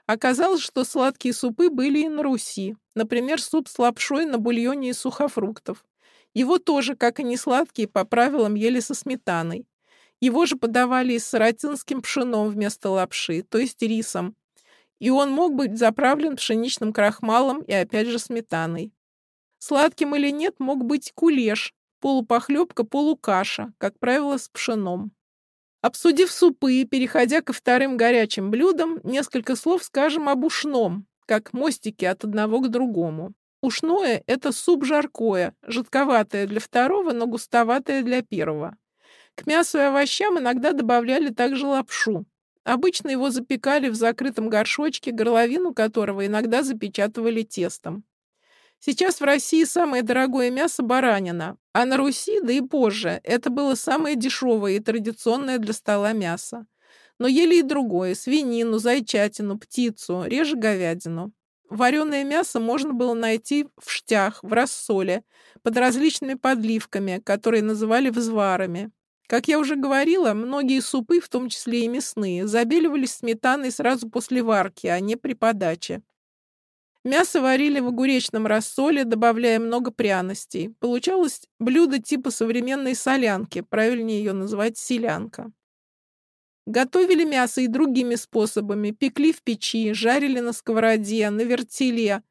Оказалось, что сладкие супы были и на Руси. Например, суп с лапшой на бульоне из сухофруктов. Его тоже, как и несладкие, по правилам ели со сметаной. Его же подавали и с саратинским пшеном вместо лапши, то есть рисом. И он мог быть заправлен пшеничным крахмалом и опять же сметаной. Сладким или нет мог быть кулеш, полупохлебка, полукаша, как правило, с пшеном. Обсудив супы и переходя ко вторым горячим блюдам, несколько слов скажем об ушном, как мостике от одного к другому. Ушное – это суп жаркое, жидковатое для второго, но густоватое для первого. К мясу и овощам иногда добавляли также лапшу. Обычно его запекали в закрытом горшочке, горловину которого иногда запечатывали тестом. Сейчас в России самое дорогое мясо – баранина, а на Руси, да и позже, это было самое дешевое и традиционное для стола мясо. Но ели и другое – свинину, зайчатину, птицу, реже говядину. Вареное мясо можно было найти в штях, в рассоле, под различными подливками, которые называли взварами. Как я уже говорила, многие супы, в том числе и мясные, забеливались сметаной сразу после варки, а не при подаче. Мясо варили в огуречном рассоле, добавляя много пряностей. Получалось блюдо типа современной солянки, правильнее ее называть селянка. Готовили мясо и другими способами. Пекли в печи, жарили на сковороде, на вертеле.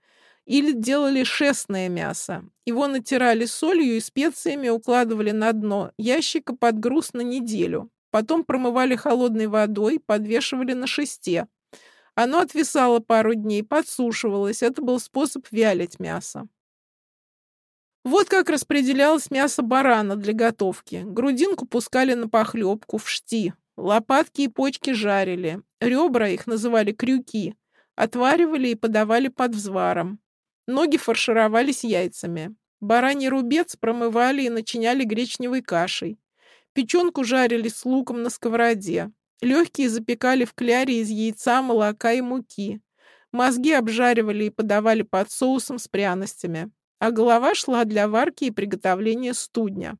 Или делали шестное мясо. Его натирали солью и специями, укладывали на дно ящика под груз на неделю. Потом промывали холодной водой, подвешивали на шесте. Оно отвисало пару дней, подсушивалось. Это был способ вялить мясо. Вот как распределялось мясо барана для готовки. Грудинку пускали на похлебку, в шти. Лопатки и почки жарили, ребра их называли крюки, отваривали и подавали под взваром. Ноги фаршировались яйцами. Бараний рубец промывали и начиняли гречневой кашей. Печенку жарили с луком на сковороде. Легкие запекали в кляре из яйца, молока и муки. Мозги обжаривали и подавали под соусом с пряностями. А голова шла для варки и приготовления студня.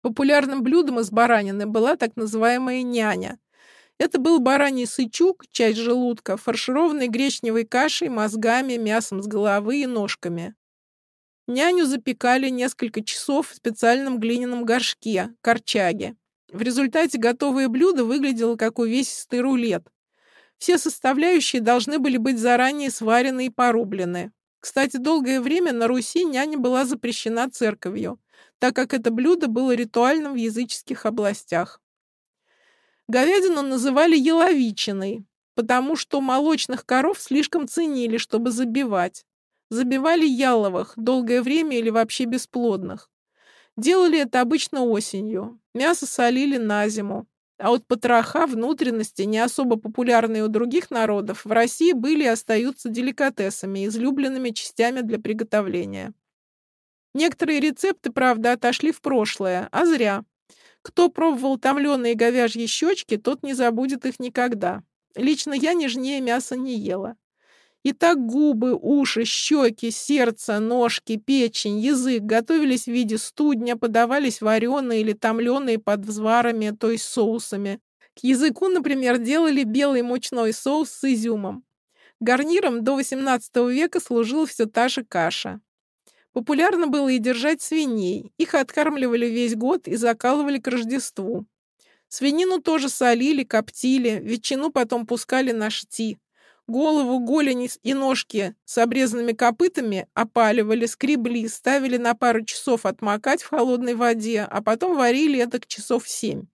Популярным блюдом из баранины была так называемая няня. Это был бараний сычук, часть желудка, фаршированный гречневой кашей, мозгами, мясом с головы и ножками. Няню запекали несколько часов в специальном глиняном горшке, корчаге. В результате готовое блюдо выглядело как увесистый рулет. Все составляющие должны были быть заранее сварены и порублены. Кстати, долгое время на Руси няня была запрещена церковью так как это блюдо было ритуальным в языческих областях. Говядину называли еловичиной, потому что молочных коров слишком ценили, чтобы забивать. Забивали яловых, долгое время или вообще бесплодных. Делали это обычно осенью. Мясо солили на зиму. А вот потроха, внутренности, не особо популярные у других народов, в России были и остаются деликатесами, излюбленными частями для приготовления. Некоторые рецепты, правда, отошли в прошлое, а зря. Кто пробовал томленые говяжьи щечки, тот не забудет их никогда. Лично я нежнее мяса не ела. И так губы, уши, щеки, сердце, ножки, печень, язык готовились в виде студня, подавались вареные или томленые под взварами, то есть соусами. К языку, например, делали белый мучной соус с изюмом. Гарниром до XVIII века служила все та же каша. Популярно было и держать свиней. Их откармливали весь год и закалывали к Рождеству. Свинину тоже солили, коптили, ветчину потом пускали на шти. Голову, голени и ножки с обрезанными копытами опаливали, скребли, ставили на пару часов отмокать в холодной воде, а потом варили это к часов семь.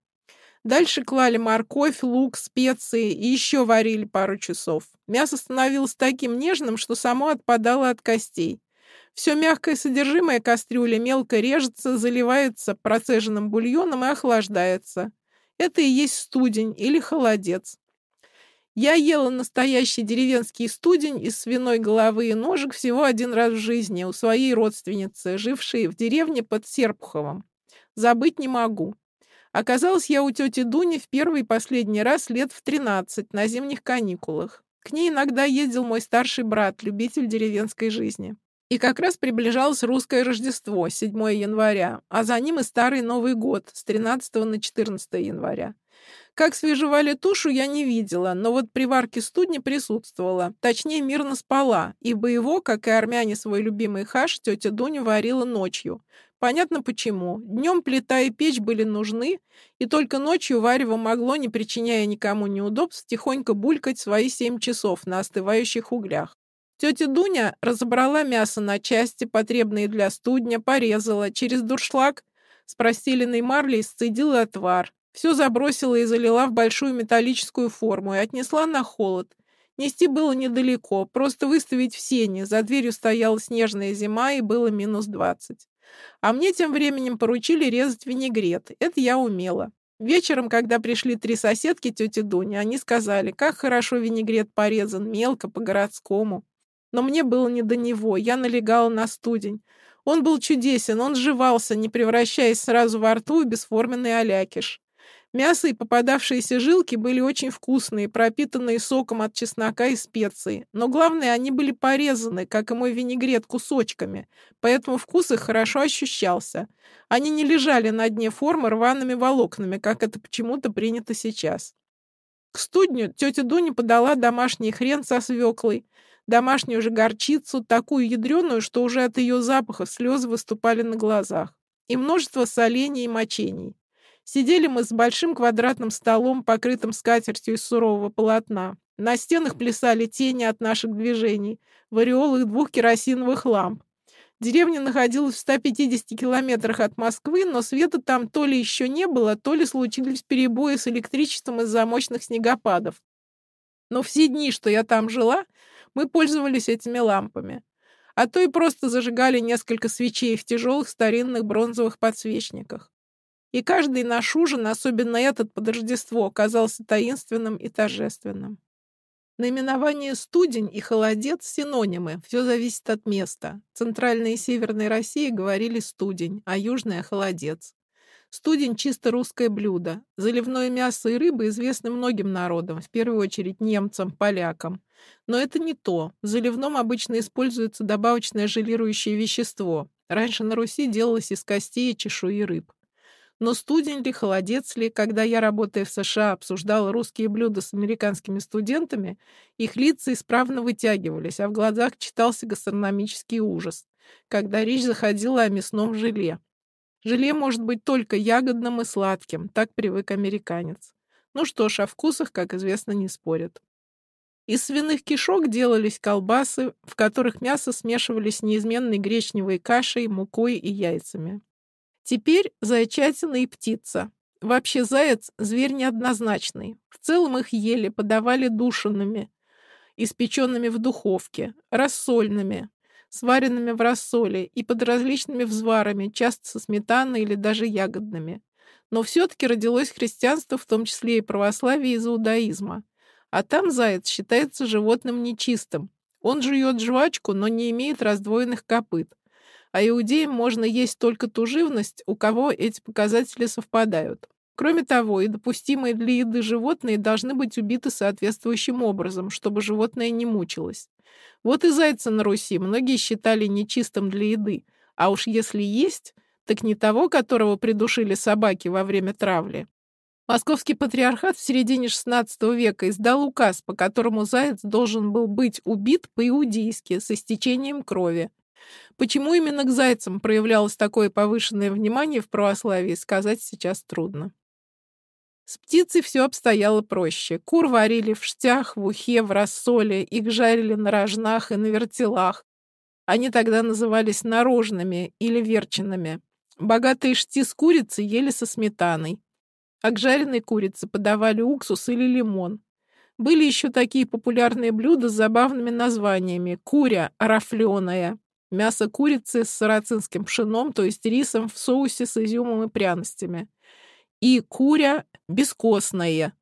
Дальше клали морковь, лук, специи и еще варили пару часов. Мясо становилось таким нежным, что само отпадало от костей. Все мягкое содержимое кастрюли мелко режется, заливается процеженным бульоном и охлаждается. Это и есть студень или холодец. Я ела настоящий деревенский студень из свиной головы и ножек всего один раз в жизни у своей родственницы, жившей в деревне под Серпуховым. Забыть не могу. Оказалась я у тети Дуни в первый и последний раз лет в 13 на зимних каникулах. К ней иногда ездил мой старший брат, любитель деревенской жизни. И как раз приближалось русское Рождество, 7 января, а за ним и Старый Новый год с 13 на 14 января. Как свежевали тушу, я не видела, но вот при варке студни присутствовала. Точнее, мирно спала, ибо его, как и армяне свой любимый хаш, тетя Дуня варила ночью. Понятно почему. Днем плита и печь были нужны, и только ночью варево могло, не причиняя никому неудобств, тихонько булькать свои семь часов на остывающих углях. Тетя Дуня разобрала мясо на части, потребные для студня, порезала, через дуршлаг с простеленной марлей сцедила отвар, все забросила и залила в большую металлическую форму и отнесла на холод. Нести было недалеко, просто выставить в сене. За дверью стояла снежная зима и было минус двадцать. А мне тем временем поручили резать винегрет. Это я умела. Вечером, когда пришли три соседки тети Дуни, они сказали, как хорошо винегрет порезан, мелко, по-городскому. Но мне было не до него, я налегала на студень. Он был чудесен, он сживался, не превращаясь сразу во рту в бесформенный алякиш. Мясо и попадавшиеся жилки были очень вкусные, пропитанные соком от чеснока и специй. Но главное, они были порезаны, как и мой винегрет, кусочками, поэтому вкус их хорошо ощущался. Они не лежали на дне формы рваными волокнами, как это почему-то принято сейчас. К студню тетя Дуня подала домашний хрен со свеклой, домашнюю же горчицу, такую ядреную, что уже от ее запаха слезы выступали на глазах, и множество солений и мочений. Сидели мы с большим квадратным столом, покрытым скатертью из сурового полотна. На стенах плясали тени от наших движений, в ореолах двух керосиновых ламп. Деревня находилась в 150 километрах от Москвы, но света там то ли еще не было, то ли случились перебои с электричеством из-за мощных снегопадов. Но все дни, что я там жила, мы пользовались этими лампами. А то и просто зажигали несколько свечей в тяжелых старинных бронзовых подсвечниках и каждый наш ужин, особенно этот под Рождество, оказался таинственным и торжественным. Наименование «студень» и «холодец» — синонимы, все зависит от места. Центральной и Северной России говорили «студень», а Южная — «холодец». Студень — чисто русское блюдо. Заливное мясо и рыба известны многим народам, в первую очередь немцам, полякам. Но это не то. В заливном обычно используется добавочное желирующее вещество. Раньше на Руси делалось из костей и чешуи рыб. Но студень ли, холодец ли, когда я, работая в США, обсуждала русские блюда с американскими студентами, их лица исправно вытягивались, а в глазах читался гастрономический ужас, когда речь заходила о мясном желе. Желе может быть только ягодным и сладким, так привык американец. Ну что ж, о вкусах, как известно, не спорят. Из свиных кишок делались колбасы, в которых мясо смешивались с неизменной гречневой кашей, мукой и яйцами. Теперь зайчатина и птица. Вообще заяц – зверь неоднозначный. В целом их ели, подавали душенными, испеченными в духовке, рассольными, сваренными в рассоле и под различными взварами, часто со сметаной или даже ягодными. Но все-таки родилось христианство, в том числе и православие из иудаизма. А там заяц считается животным нечистым. Он жует жвачку, но не имеет раздвоенных копыт. А иудеям можно есть только ту живность, у кого эти показатели совпадают. Кроме того, и допустимые для еды животные должны быть убиты соответствующим образом, чтобы животное не мучилось. Вот и зайца на Руси многие считали нечистым для еды, а уж если есть, так не того, которого придушили собаки во время травли. Московский патриархат в середине XVI века издал указ, по которому заяц должен был быть убит по-иудейски, с истечением крови. Почему именно к зайцам проявлялось такое повышенное внимание в православии, сказать сейчас трудно. С птицей все обстояло проще. Кур варили в штях, в ухе, в рассоле, их жарили на рожнах и на вертелах. Они тогда назывались нарожными или верченными. Богатые шти с курицей ели со сметаной. А к жареной курице подавали уксус или лимон. Были еще такие популярные блюда с забавными названиями. Куря рафленая, мясо курицы с сарацинским пшеном, то есть рисом в соусе с изюмом и пряностями и куря бескостная.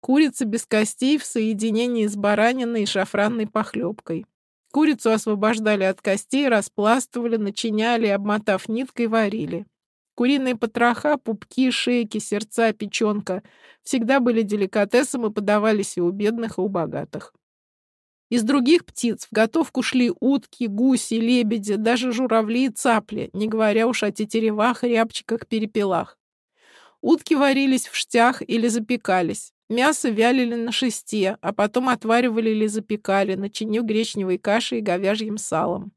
Курица без костей в соединении с бараниной и шафранной похлебкой. Курицу освобождали от костей, распластывали, начиняли, обмотав ниткой, варили. Куриные потроха, пупки, шейки, сердца, печенка всегда были деликатесом и подавались и у бедных, и у богатых. Из других птиц в готовку шли утки, гуси, лебеди, даже журавли и цапли, не говоря уж о тетеревах, рябчиках, перепелах. Утки варились в штях или запекались. Мясо вялили на шесте, а потом отваривали или запекали, начинив гречневой кашей и говяжьим салом.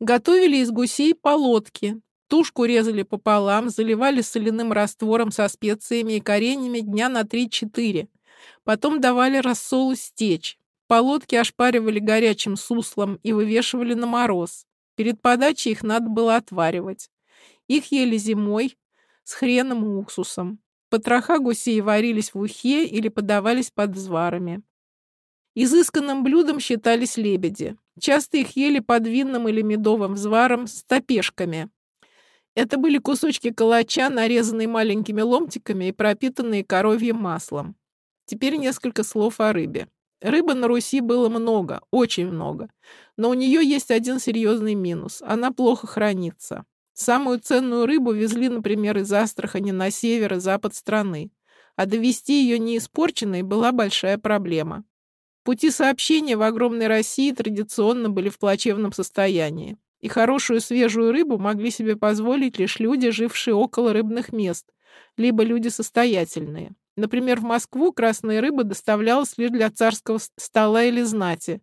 Готовили из гусей полотки. Тушку резали пополам, заливали соляным раствором со специями и коренями дня на 3-4. Потом давали рассолу стечь. Полотки ошпаривали горячим суслом и вывешивали на мороз. Перед подачей их надо было отваривать. Их ели зимой, с хреном и уксусом. Потроха гусей варились в ухе или подавались под взварами. Изысканным блюдом считались лебеди. Часто их ели под винным или медовым взваром с топешками. Это были кусочки калача, нарезанные маленькими ломтиками и пропитанные коровьим маслом. Теперь несколько слов о рыбе. Рыбы на Руси было много, очень много. Но у нее есть один серьезный минус. Она плохо хранится. Самую ценную рыбу везли, например, из Астрахани на север и запад страны. А довести ее неиспорченной была большая проблема. Пути сообщения в огромной России традиционно были в плачевном состоянии. И хорошую свежую рыбу могли себе позволить лишь люди, жившие около рыбных мест, либо люди состоятельные. Например, в Москву красная рыба доставлялась лишь для царского стола или знати,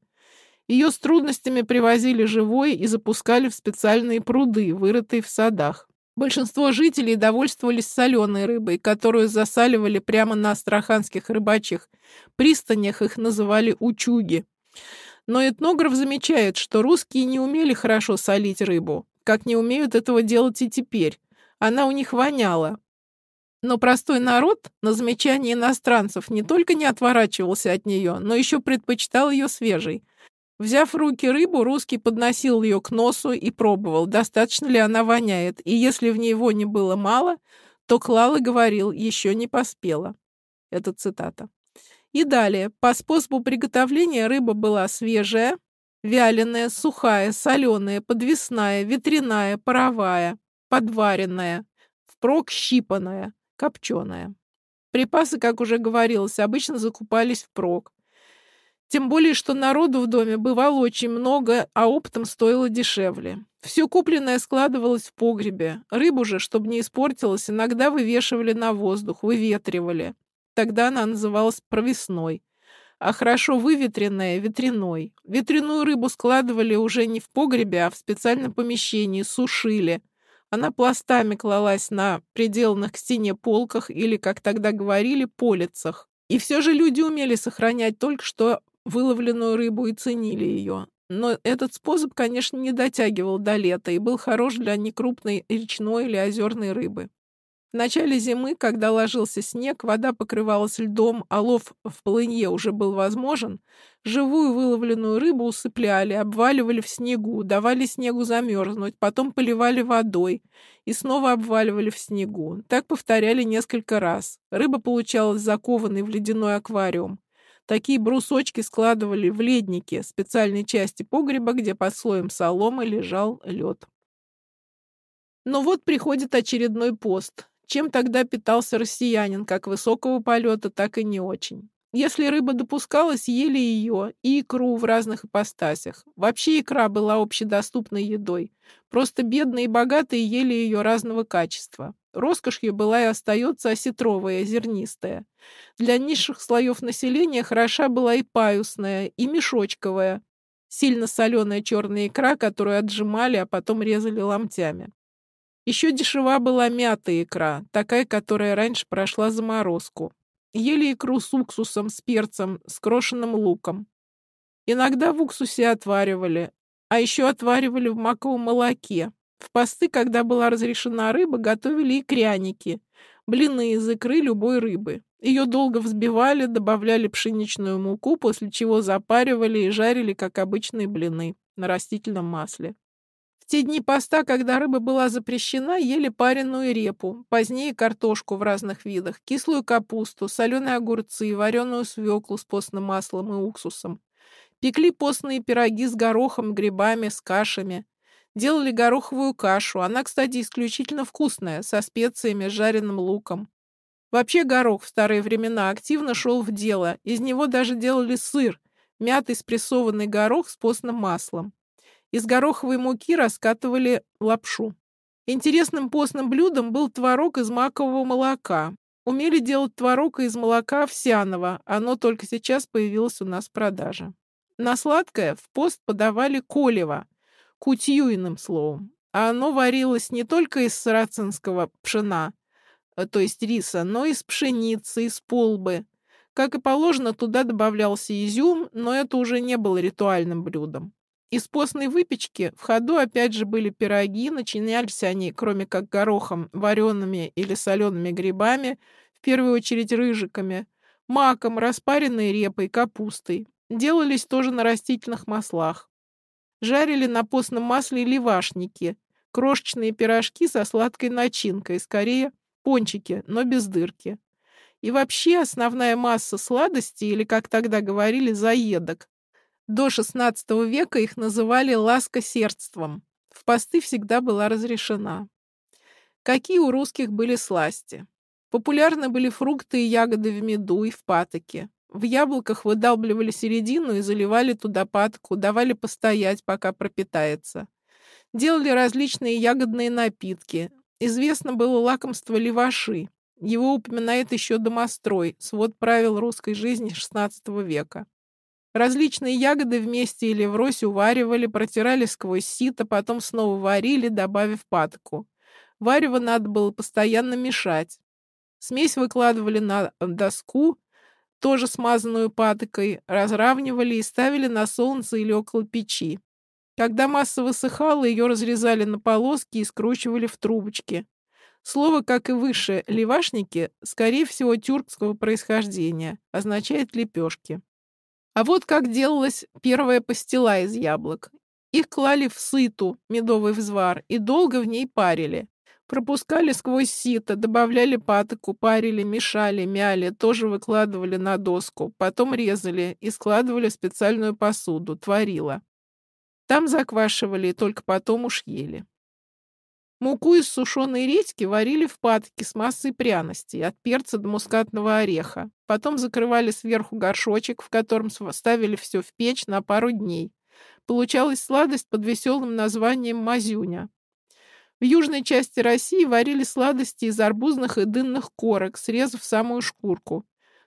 ее с трудностями привозили живой и запускали в специальные пруды, вырытые в садах. Большинство жителей довольствовались соленой рыбой, которую засаливали прямо на астраханских рыбачьих пристанях, их называли учуги. Но этнограф замечает, что русские не умели хорошо солить рыбу, как не умеют этого делать и теперь. Она у них воняла. Но простой народ на замечание иностранцев не только не отворачивался от нее, но еще предпочитал ее свежей – Взяв в руки рыбу, русский подносил ее к носу и пробовал, достаточно ли она воняет, и если в ней вони было мало, то клал и говорил «еще не поспела». Это цитата. И далее. По способу приготовления рыба была свежая, вяленая, сухая, соленая, подвесная, ветряная, паровая, подваренная, впрок щипанная, копченая. Припасы, как уже говорилось, обычно закупались впрок. Тем более, что народу в доме бывало очень много, а оптом стоило дешевле. Все купленное складывалось в погребе. Рыбу же, чтобы не испортилась, иногда вывешивали на воздух, выветривали. Тогда она называлась провесной. А хорошо выветренная – ветряной. Ветряную рыбу складывали уже не в погребе, а в специальном помещении, сушили. Она пластами клалась на приделанных к стене полках или, как тогда говорили, полицах. И все же люди умели сохранять только что выловленную рыбу и ценили ее. Но этот способ, конечно, не дотягивал до лета и был хорош для некрупной речной или озерной рыбы. В начале зимы, когда ложился снег, вода покрывалась льдом, а лов в полынье уже был возможен, живую выловленную рыбу усыпляли, обваливали в снегу, давали снегу замерзнуть, потом поливали водой и снова обваливали в снегу. Так повторяли несколько раз. Рыба получалась закованной в ледяной аквариум. Такие брусочки складывали в леднике, специальной части погреба, где под слоем соломы лежал лед. Но вот приходит очередной пост. Чем тогда питался россиянин, как высокого полета, так и не очень. Если рыба допускалась, ели ее и икру в разных ипостасях. Вообще икра была общедоступной едой. Просто бедные и богатые ели ее разного качества. Роскошью была и остается осетровая, зернистая. Для низших слоев населения хороша была и паюсная, и мешочковая, сильно соленая черная икра, которую отжимали, а потом резали ломтями. Еще дешева была мятая икра, такая, которая раньше прошла заморозку. Ели икру с уксусом, с перцем, с крошенным луком. Иногда в уксусе отваривали, а еще отваривали в маковом молоке. В посты, когда была разрешена рыба, готовили и кряники, блины из икры любой рыбы. Ее долго взбивали, добавляли пшеничную муку, после чего запаривали и жарили, как обычные блины, на растительном масле. В те дни поста, когда рыба была запрещена, ели пареную репу, позднее картошку в разных видах, кислую капусту, соленые огурцы, вареную свеклу с постным маслом и уксусом. Пекли постные пироги с горохом, грибами, с кашами. Делали гороховую кашу. Она, кстати, исключительно вкусная, со специями, с жареным луком. Вообще горох в старые времена активно шел в дело. Из него даже делали сыр, мятый спрессованный горох с постным маслом. Из гороховой муки раскатывали лапшу. Интересным постным блюдом был творог из макового молока. Умели делать творог из молока овсяного, оно только сейчас появилось у нас в продаже. На сладкое в пост подавали колево, кутью иным словом. А оно варилось не только из сарацинского пшена, э, то есть риса, но и из пшеницы, из полбы. Как и положено, туда добавлялся изюм, но это уже не было ритуальным блюдом. Из постной выпечки в ходу опять же были пироги, начинялись они, кроме как горохом, вареными или солеными грибами, в первую очередь рыжиками, маком, распаренной репой, капустой. Делались тоже на растительных маслах. Жарили на постном масле левашники, крошечные пирожки со сладкой начинкой, скорее пончики, но без дырки. И вообще основная масса сладостей, или, как тогда говорили, заедок, до XVI века их называли ласкосердством. В посты всегда была разрешена. Какие у русских были сласти? Популярны были фрукты и ягоды в меду и в патоке. В яблоках выдалбливали середину и заливали туда патоку, давали постоять, пока пропитается. Делали различные ягодные напитки. Известно было лакомство леваши. Его упоминает еще домострой, свод правил русской жизни XVI века. Различные ягоды вместе или врозь уваривали, протирали сквозь сито, потом снова варили, добавив патоку. Варево надо было постоянно мешать. Смесь выкладывали на доску, тоже смазанную патокой, разравнивали и ставили на солнце или около печи. Когда масса высыхала, ее разрезали на полоски и скручивали в трубочки. Слово, как и выше, левашники, скорее всего, тюркского происхождения, означает лепешки. А вот как делалась первая пастила из яблок. Их клали в сыту, медовый взвар, и долго в ней парили. Пропускали сквозь сито, добавляли патоку, парили, мешали, мяли, тоже выкладывали на доску, потом резали и складывали в специальную посуду, творила. Там заквашивали и только потом уж ели. Муку из сушеной редьки варили в патоке с массой пряностей, от перца до мускатного ореха. Потом закрывали сверху горшочек, в котором ставили все в печь на пару дней. Получалась сладость под веселым названием мазюня. В южной части России варили сладости из арбузных и дынных корок, срезав самую шкурку.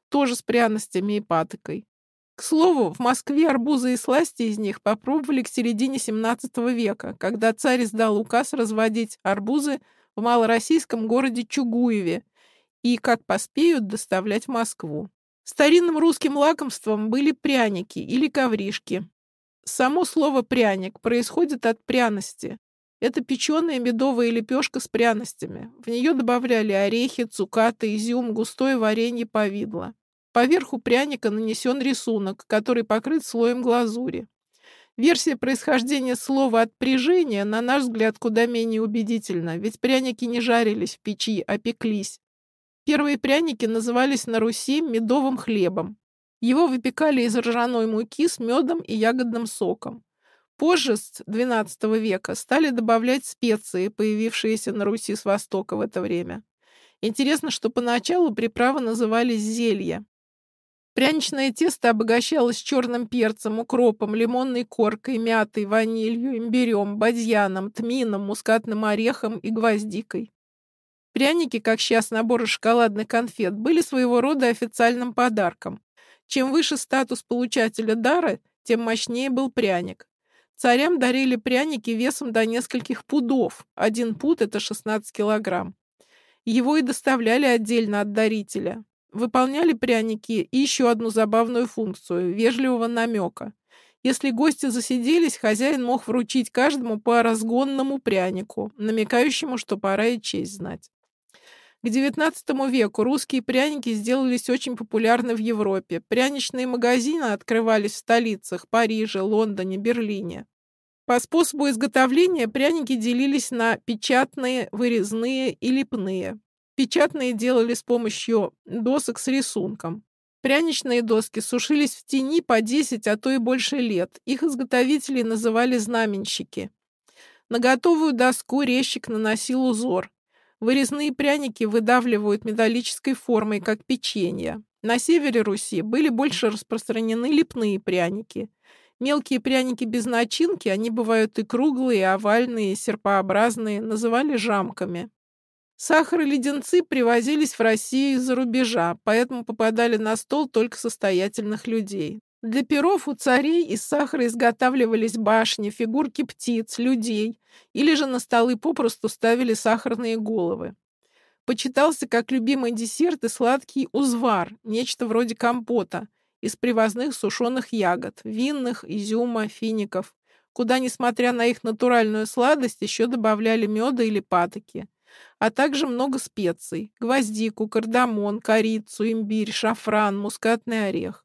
Тоже с пряностями и патокой. К слову, в Москве арбузы и сласти из них попробовали к середине XVII века, когда царь издал указ разводить арбузы в малороссийском городе Чугуеве и, как поспеют, доставлять в Москву. Старинным русским лакомством были пряники или ковришки. Само слово «пряник» происходит от пряности. Это печеная медовая лепешка с пряностями. В нее добавляли орехи, цукаты, изюм, густое варенье повидло. Поверху пряника нанесен рисунок, который покрыт слоем глазури. Версия происхождения слова «отпряжение», на наш взгляд, куда менее убедительна, ведь пряники не жарились в печи, а пеклись. Первые пряники назывались на Руси медовым хлебом. Его выпекали из ржаной муки с медом и ягодным соком. Позже, с XII века, стали добавлять специи, появившиеся на Руси с Востока в это время. Интересно, что поначалу приправы назывались зелья. Пряничное тесто обогащалось черным перцем, укропом, лимонной коркой, мятой, ванилью, имбирем, бадьяном, тмином, мускатным орехом и гвоздикой. Пряники, как сейчас наборы шоколадных конфет, были своего рода официальным подарком. Чем выше статус получателя дара, тем мощнее был пряник. Царям дарили пряники весом до нескольких пудов. Один пуд – это 16 килограмм. Его и доставляли отдельно от дарителя. Выполняли пряники и еще одну забавную функцию – вежливого намека. Если гости засиделись, хозяин мог вручить каждому по разгонному прянику, намекающему, что пора и честь знать. К XIX веку русские пряники сделались очень популярны в Европе. Пряничные магазины открывались в столицах Париже, Лондоне, Берлине. По способу изготовления пряники делились на печатные, вырезные и лепные. Печатные делали с помощью досок с рисунком. Пряничные доски сушились в тени по 10, а то и больше лет. Их изготовители называли знаменщики. На готовую доску резчик наносил узор. Вырезные пряники выдавливают металлической формой, как печенье. На севере Руси были больше распространены лепные пряники. Мелкие пряники без начинки, они бывают и круглые, и овальные, и серпообразные, называли жамками. Сахар и леденцы привозились в Россию из-за рубежа, поэтому попадали на стол только состоятельных людей. Для перов у царей из сахара изготавливались башни, фигурки птиц, людей, или же на столы попросту ставили сахарные головы. Почитался как любимый десерт и сладкий узвар, нечто вроде компота, из привозных сушеных ягод, винных, изюма, фиников, куда, несмотря на их натуральную сладость, еще добавляли меда или патоки, а также много специй – гвоздику, кардамон, корицу, имбирь, шафран, мускатный орех.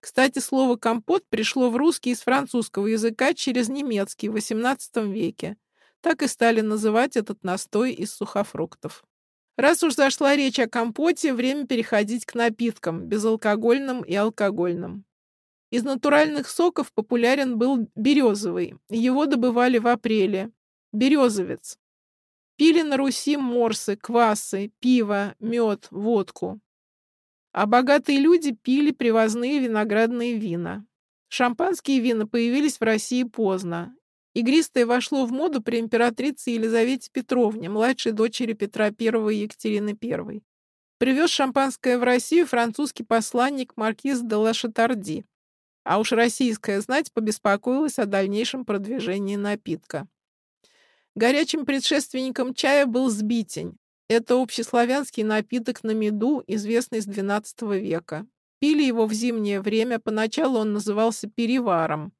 Кстати, слово «компот» пришло в русский из французского языка через немецкий в XVIII веке. Так и стали называть этот настой из сухофруктов. Раз уж зашла речь о компоте, время переходить к напиткам, безалкогольным и алкогольным. Из натуральных соков популярен был березовый. Его добывали в апреле. Березовец. Пили на Руси морсы, квасы, пиво, мед, водку а богатые люди пили привозные виноградные вина. Шампанские вина появились в России поздно. Игристое вошло в моду при императрице Елизавете Петровне, младшей дочери Петра I и Екатерины I. Привез шампанское в Россию французский посланник маркиз де Лашатарди. А уж российская знать побеспокоилась о дальнейшем продвижении напитка. Горячим предшественником чая был сбитень, это общеславянский напиток на меду, известный с XII века. Пили его в зимнее время, поначалу он назывался переваром.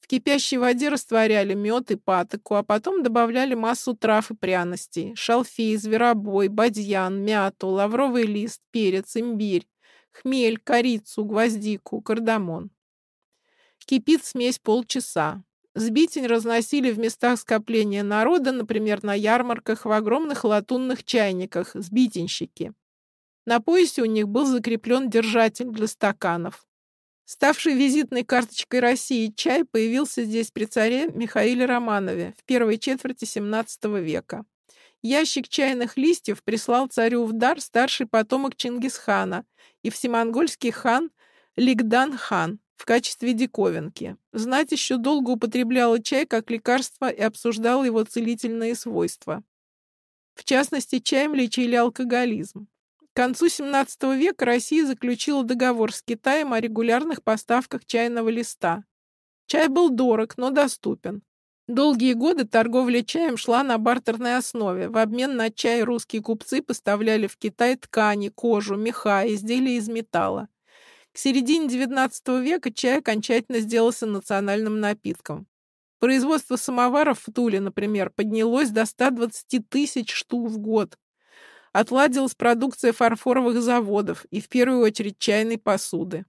В кипящей воде растворяли мед и патоку, а потом добавляли массу трав и пряностей. Шалфей, зверобой, бадьян, мяту, лавровый лист, перец, имбирь, хмель, корицу, гвоздику, кардамон. Кипит смесь полчаса. Сбитень разносили в местах скопления народа, например, на ярмарках, в огромных латунных чайниках, сбитенщики. На поясе у них был закреплен держатель для стаканов. Ставший визитной карточкой России чай появился здесь при царе Михаиле Романове в первой четверти XVII века. Ящик чайных листьев прислал царю в дар старший потомок Чингисхана и всемонгольский хан Лигдан-хан в качестве диковинки. Знать еще долго употребляла чай как лекарство и обсуждала его целительные свойства. В частности, чаем лечили алкоголизм. К концу XVII века Россия заключила договор с Китаем о регулярных поставках чайного листа. Чай был дорог, но доступен. Долгие годы торговля чаем шла на бартерной основе. В обмен на чай русские купцы поставляли в Китай ткани, кожу, меха, изделия из металла. К середине XIX века чай окончательно сделался национальным напитком. Производство самоваров в Туле, например, поднялось до 120 тысяч штук в год. Отладилась продукция фарфоровых заводов и, в первую очередь, чайной посуды.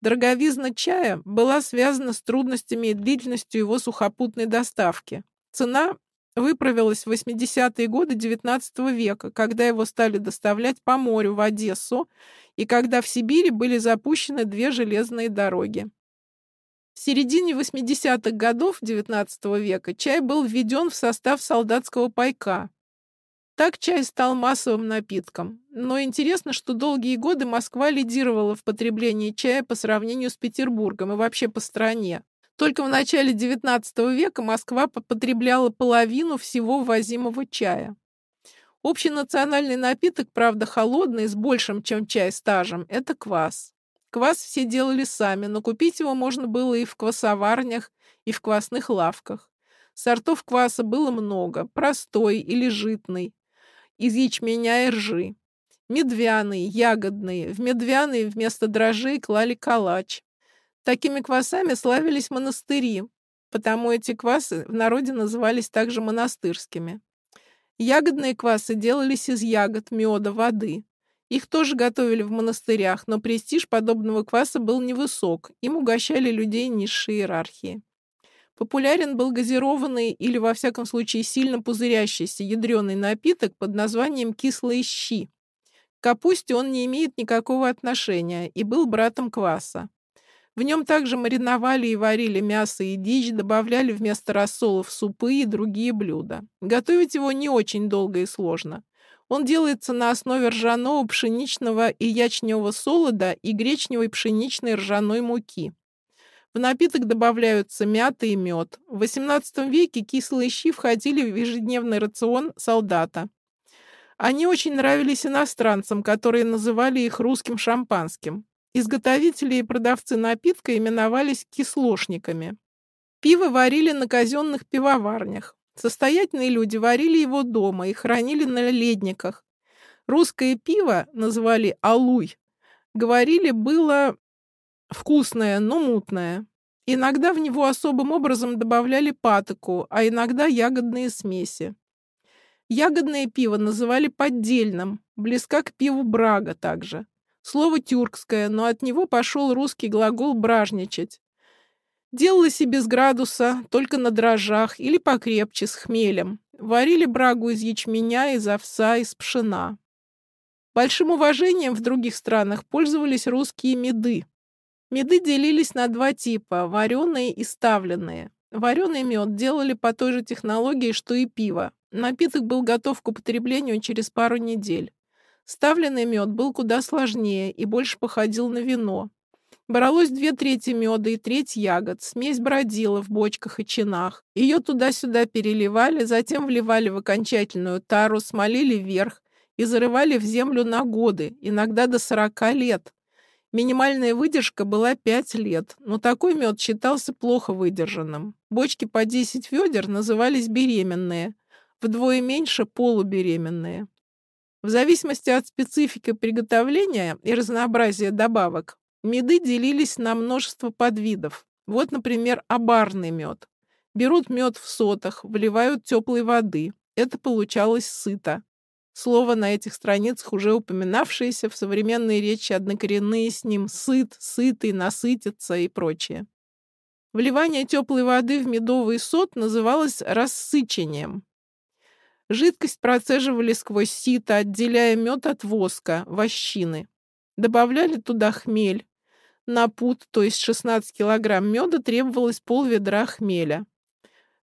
Дороговизна чая была связана с трудностями и длительностью его сухопутной доставки. Цена выправилась в 80-е годы XIX века, когда его стали доставлять по морю в Одессу и когда в Сибири были запущены две железные дороги. В середине 80-х годов XIX века чай был введен в состав солдатского пайка. Так чай стал массовым напитком. Но интересно, что долгие годы Москва лидировала в потреблении чая по сравнению с Петербургом и вообще по стране. Только в начале XIX века Москва потребляла половину всего ввозимого чая. Общий национальный напиток, правда, холодный, с большим, чем чай, стажем, это квас. Квас все делали сами, но купить его можно было и в квасоварнях, и в квасных лавках. Сортов кваса было много, простой или житный, из ячменя и ржи. Медвяные, ягодные. В медвяные вместо дрожжей клали калач. Такими квасами славились монастыри, потому эти квасы в народе назывались также монастырскими. Ягодные квасы делались из ягод, меда, воды. Их тоже готовили в монастырях, но престиж подобного кваса был невысок, им угощали людей низшей иерархии. Популярен был газированный или, во всяком случае, сильно пузырящийся ядреный напиток под названием кислые щи. К капусте он не имеет никакого отношения и был братом кваса. В нем также мариновали и варили мясо и дичь, добавляли вместо рассолов супы и другие блюда. Готовить его не очень долго и сложно. Он делается на основе ржаного, пшеничного и ячневого солода и гречневой пшеничной ржаной муки. В напиток добавляются мята и мед. В XVIII веке кислые щи входили в ежедневный рацион солдата. Они очень нравились иностранцам, которые называли их русским шампанским. Изготовители и продавцы напитка именовались кислошниками. Пиво варили на казенных пивоварнях. Состоятельные люди варили его дома и хранили на ледниках. Русское пиво называли «алуй». Говорили, было Вкусное, но мутное. Иногда в него особым образом добавляли патоку, а иногда ягодные смеси. Ягодное пиво называли поддельным, близко к пиву брага также. Слово тюркское, но от него пошел русский глагол «бражничать». Делалось и без градуса, только на дрожжах или покрепче, с хмелем. Варили брагу из ячменя, из овса, из пшена. Большим уважением в других странах пользовались русские меды. Меды делились на два типа – вареные и ставленные. Вареный мед делали по той же технологии, что и пиво. Напиток был готов к употреблению через пару недель. Ставленный мед был куда сложнее и больше походил на вино. Бралось две трети меда и треть ягод, смесь бродила в бочках и чинах. Ее туда-сюда переливали, затем вливали в окончательную тару, смолили вверх и зарывали в землю на годы, иногда до 40 лет. Минимальная выдержка была 5 лет, но такой мед считался плохо выдержанным. Бочки по 10 ведер назывались беременные, вдвое меньше полубеременные. В зависимости от специфики приготовления и разнообразия добавок, меды делились на множество подвидов. Вот, например, абарный мед. Берут мед в сотах, вливают теплой воды. Это получалось сыто. Слово на этих страницах уже упоминавшееся в современной речи однокоренные с ним «сыт», «сытый», «насытиться» и прочее. Вливание теплой воды в медовый сот называлось рассычением. Жидкость процеживали сквозь сито, отделяя мед от воска, вощины. Добавляли туда хмель. На пуд, то есть 16 килограмм меда, требовалось пол ведра хмеля.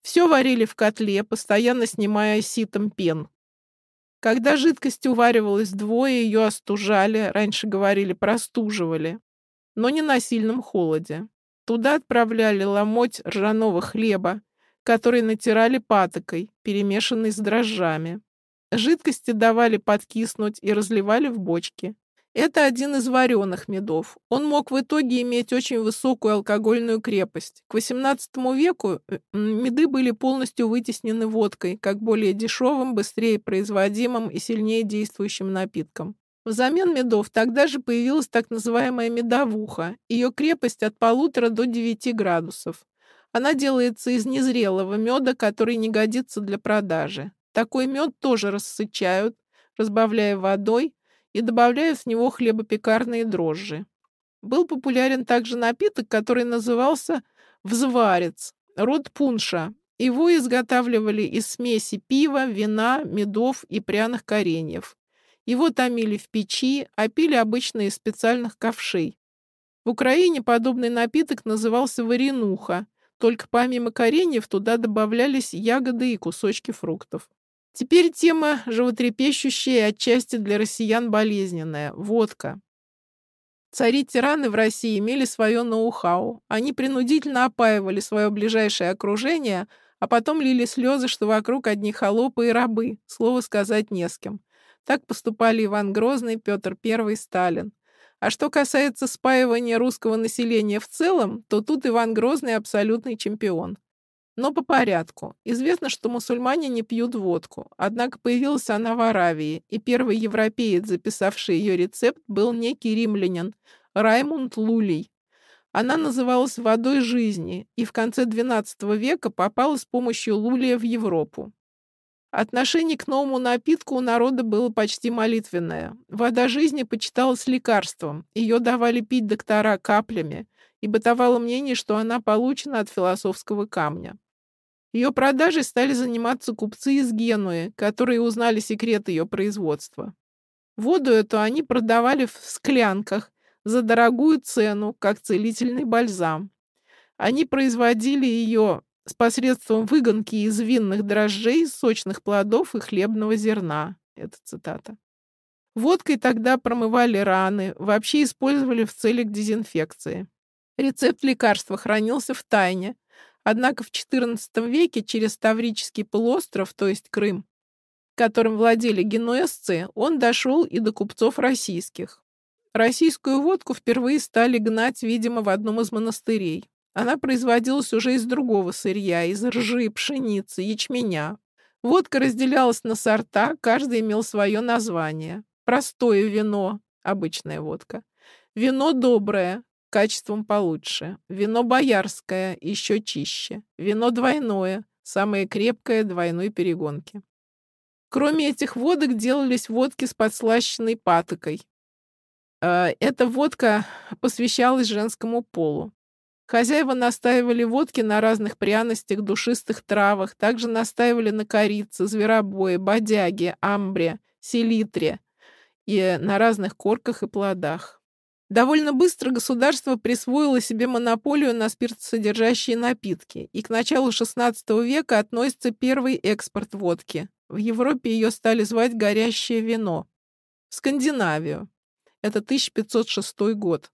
Все варили в котле, постоянно снимая ситом пен. Когда жидкость уваривалась двое, ее остужали, раньше говорили простуживали, но не на сильном холоде. Туда отправляли ломоть ржаного хлеба, который натирали патокой, перемешанной с дрожжами. Жидкости давали подкиснуть и разливали в бочки. Это один из вареных медов. Он мог в итоге иметь очень высокую алкогольную крепость. К XVIII веку э, меды были полностью вытеснены водкой, как более дешевым, быстрее производимым и сильнее действующим напитком. Взамен медов тогда же появилась так называемая медовуха. Ее крепость от полутора до 9 градусов. Она делается из незрелого меда, который не годится для продажи. Такой мед тоже рассычают, разбавляя водой и добавляя в него хлебопекарные дрожжи. Был популярен также напиток, который назывался взварец, род пунша. Его изготавливали из смеси пива, вина, медов и пряных кореньев. Его томили в печи, а пили обычно из специальных ковшей. В Украине подобный напиток назывался варенуха, только помимо кореньев туда добавлялись ягоды и кусочки фруктов. Теперь тема животрепещущая и отчасти для россиян болезненная – водка. Цари-тираны в России имели свое ноу-хау. Они принудительно опаивали свое ближайшее окружение, а потом лили слезы, что вокруг одни холопы и рабы, слова сказать не с кем. Так поступали Иван Грозный, Петр I, Сталин. А что касается спаивания русского населения в целом, то тут Иван Грозный абсолютный чемпион. Но по порядку. Известно, что мусульмане не пьют водку, однако появилась она в Аравии, и первый европеец, записавший ее рецепт, был некий римлянин Раймунд Лулей. Она называлась «водой жизни» и в конце XII века попала с помощью Лулия в Европу. Отношение к новому напитку у народа было почти молитвенное. Вода жизни почиталась лекарством, ее давали пить доктора каплями, и бытовало мнение, что она получена от философского камня. Ее продажей стали заниматься купцы из Генуи, которые узнали секрет ее производства. Воду эту они продавали в склянках за дорогую цену, как целительный бальзам. Они производили ее с посредством выгонки из винных дрожжей, сочных плодов и хлебного зерна. Это цитата. Водкой тогда промывали раны, вообще использовали в целях дезинфекции. Рецепт лекарства хранился в тайне, Однако в XIV веке через Таврический полуостров, то есть Крым, которым владели генуэзцы, он дошел и до купцов российских. Российскую водку впервые стали гнать, видимо, в одном из монастырей. Она производилась уже из другого сырья, из ржи, пшеницы, ячменя. Водка разделялась на сорта, каждый имел свое название. Простое вино, обычная водка. Вино доброе, качеством получше. Вино боярское, еще чище. Вино двойное, самое крепкое двойной перегонки. Кроме этих водок делались водки с подслащенной патокой. А, эта водка посвящалась женскому полу. Хозяева настаивали водки на разных пряностях, душистых травах, также настаивали на корице, зверобое, бодяге, амбре, селитре и на разных корках и плодах. Довольно быстро государство присвоило себе монополию на спиртосодержащие напитки, и к началу XVI века относится первый экспорт водки. В Европе ее стали звать «горящее вино». В Скандинавию. Это 1506 год.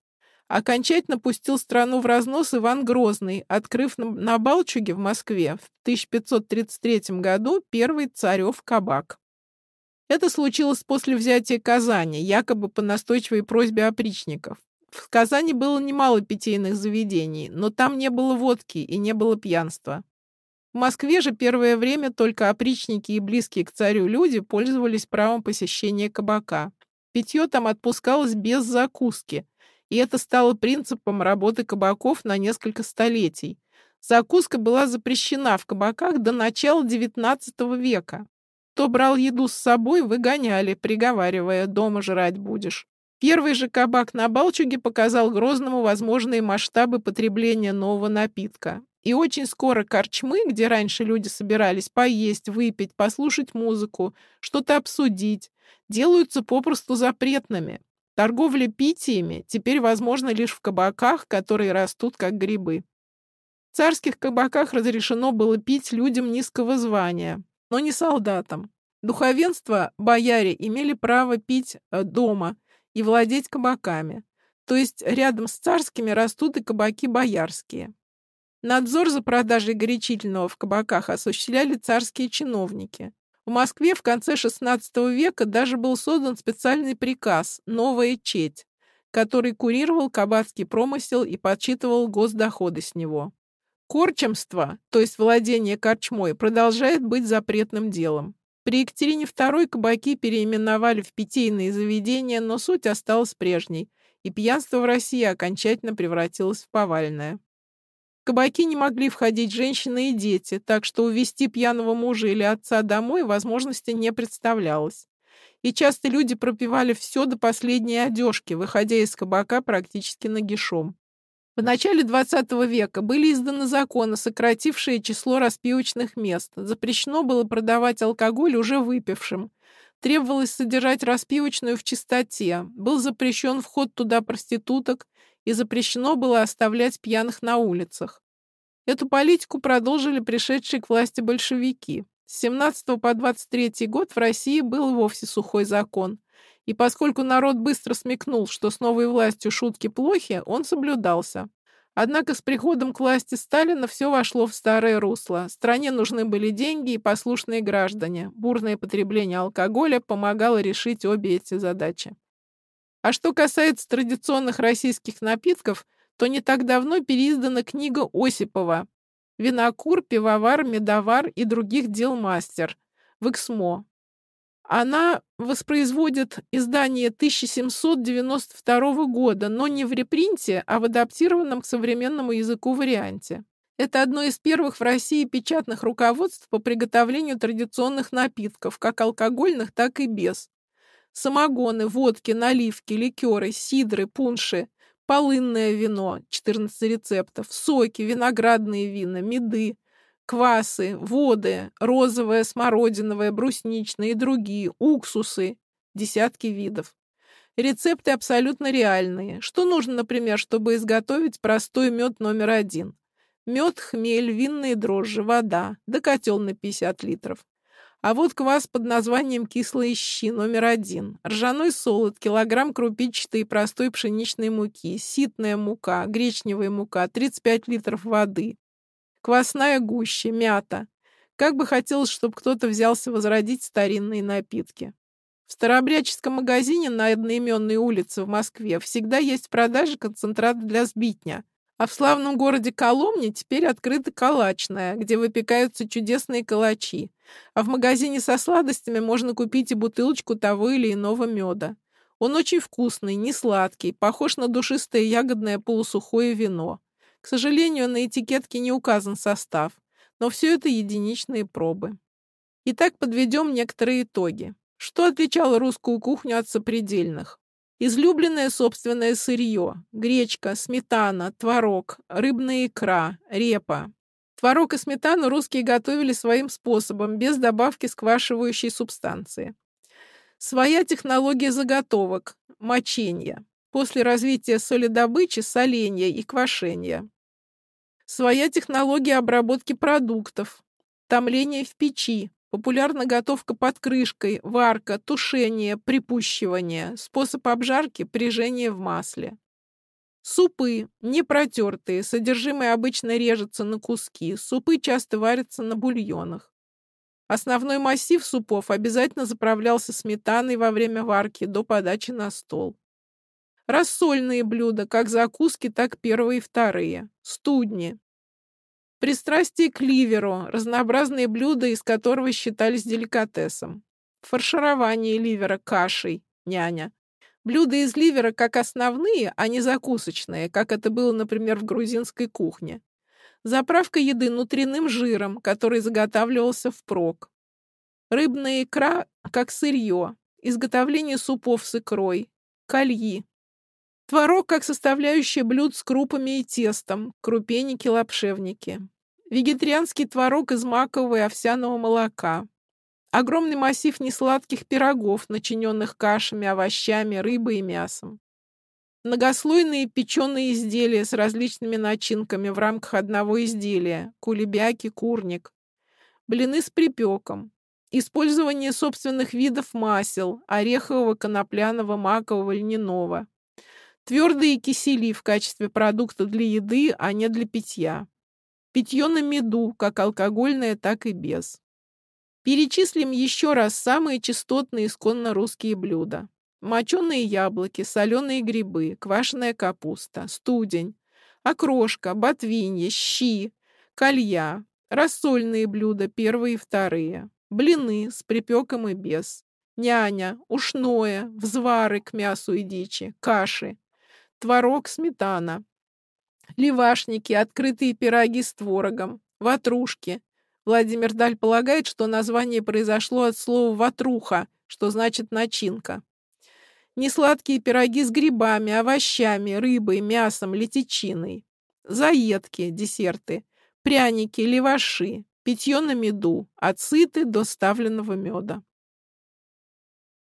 Окончательно пустил страну в разнос Иван Грозный, открыв на Балчуге в Москве в 1533 году первый царев кабак. Это случилось после взятия Казани, якобы по настойчивой просьбе опричников. В Казани было немало питейных заведений, но там не было водки и не было пьянства. В Москве же первое время только опричники и близкие к царю люди пользовались правом посещения кабака. Питье там отпускалось без закуски, и это стало принципом работы кабаков на несколько столетий. Закуска была запрещена в кабаках до начала XIX века. Кто брал еду с собой, выгоняли, приговаривая, дома жрать будешь. Первый же кабак на Балчуге показал Грозному возможные масштабы потребления нового напитка. И очень скоро корчмы, где раньше люди собирались поесть, выпить, послушать музыку, что-то обсудить, делаются попросту запретными. Торговля питиями теперь возможна лишь в кабаках, которые растут как грибы. В царских кабаках разрешено было пить людям низкого звания, но не солдатам. Духовенство, бояре, имели право пить э, дома и владеть кабаками. То есть рядом с царскими растут и кабаки боярские. Надзор за продажей горячительного в кабаках осуществляли царские чиновники. В Москве в конце XVI века даже был создан специальный приказ «Новая четь», который курировал кабацкий промысел и подсчитывал госдоходы с него. Корчемство, то есть владение корчмой, продолжает быть запретным делом. При Екатерине II кабаки переименовали в питейные заведения, но суть осталась прежней, и пьянство в России окончательно превратилось в повальное. Кабаки не могли входить женщины и дети, так что увезти пьяного мужа или отца домой возможности не представлялось. И часто люди пропивали все до последней одежки, выходя из кабака практически нагишом. В начале XX века были изданы законы, сократившие число распивочных мест. Запрещено было продавать алкоголь уже выпившим. Требовалось содержать распивочную в чистоте. Был запрещен вход туда проституток, и запрещено было оставлять пьяных на улицах. Эту политику продолжили пришедшие к власти большевики. С 17 по 23 год в России был вовсе сухой закон. И поскольку народ быстро смекнул, что с новой властью шутки плохи, он соблюдался. Однако с приходом к власти Сталина все вошло в старое русло. Стране нужны были деньги и послушные граждане. Бурное потребление алкоголя помогало решить обе эти задачи. А что касается традиционных российских напитков, то не так давно переиздана книга Осипова «Винокур, пивовар, медовар и других дел мастер» в Эксмо. Она воспроизводит издание 1792 года, но не в репринте, а в адаптированном к современному языку варианте. Это одно из первых в России печатных руководств по приготовлению традиционных напитков, как алкогольных, так и без. Самогоны, водки, наливки, ликеры, сидры, пунши, полынное вино, 14 рецептов, соки, виноградные вина, меды, квасы, воды, розовое, смородиновое, брусничное и другие, уксусы, десятки видов. Рецепты абсолютно реальные. Что нужно, например, чтобы изготовить простой мед номер один? Мед, хмель, винные дрожжи, вода, да котел на 50 литров. А вот квас под названием кислые щи номер один. Ржаной солод, килограмм крупичатой и простой пшеничной муки, ситная мука, гречневая мука, 35 литров воды. Квасная гуща, мята. Как бы хотелось, чтобы кто-то взялся возродить старинные напитки. В старообрядческом магазине на одноименной улице в Москве всегда есть в продаже концентрат для сбитня – а в славном городе Коломне теперь открыта калачная, где выпекаются чудесные калачи. А в магазине со сладостями можно купить и бутылочку того или иного меда. Он очень вкусный, не сладкий, похож на душистое ягодное полусухое вино. К сожалению, на этикетке не указан состав, но все это единичные пробы. Итак, подведем некоторые итоги. Что отличало русскую кухню от сопредельных? Излюбленное собственное сырье – гречка, сметана, творог, рыбная икра, репа. Творог и сметану русские готовили своим способом, без добавки сквашивающей субстанции. Своя технология заготовок – мочения. После развития соледобычи – соления и квашения. Своя технология обработки продуктов – томление в печи, Популярна готовка под крышкой, варка, тушение, припущивание, способ обжарки, прижение в масле. Супы, не протертые, содержимое обычно режется на куски, супы часто варятся на бульонах. Основной массив супов обязательно заправлялся сметаной во время варки до подачи на стол. Рассольные блюда, как закуски, так первые и вторые. Студни, Пристрастие к ливеру, разнообразные блюда, из которого считались деликатесом. Фарширование ливера кашей, няня. Блюда из ливера как основные, а не закусочные, как это было, например, в грузинской кухне. Заправка еды внутренним жиром, который заготавливался впрок. Рыбная икра как сырье. Изготовление супов с икрой. Кальи. Творог как составляющая блюд с крупами и тестом, крупеники, лапшевники. Вегетарианский творог из макового и овсяного молока. Огромный массив несладких пирогов, начиненных кашами, овощами, рыбой и мясом. Многослойные печеные изделия с различными начинками в рамках одного изделия. Кулебяки, курник. Блины с припеком. Использование собственных видов масел, орехового, конопляного, макового, льняного. Твердые кисели в качестве продукта для еды, а не для питья. Питье на меду, как алкогольное, так и без. Перечислим еще раз самые частотные исконно русские блюда. Моченые яблоки, соленые грибы, квашеная капуста, студень, окрошка, ботвинье, щи, колья, рассольные блюда, первые и вторые, блины с припеком и без, няня, ушное, взвары к мясу и дичи, каши, творог, сметана, левашники, открытые пироги с творогом, ватрушки. Владимир Даль полагает, что название произошло от слова «ватруха», что значит «начинка». Несладкие пироги с грибами, овощами, рыбой, мясом, летичиной. Заедки, десерты, пряники, леваши, питье на меду, от сыты до ставленного меда.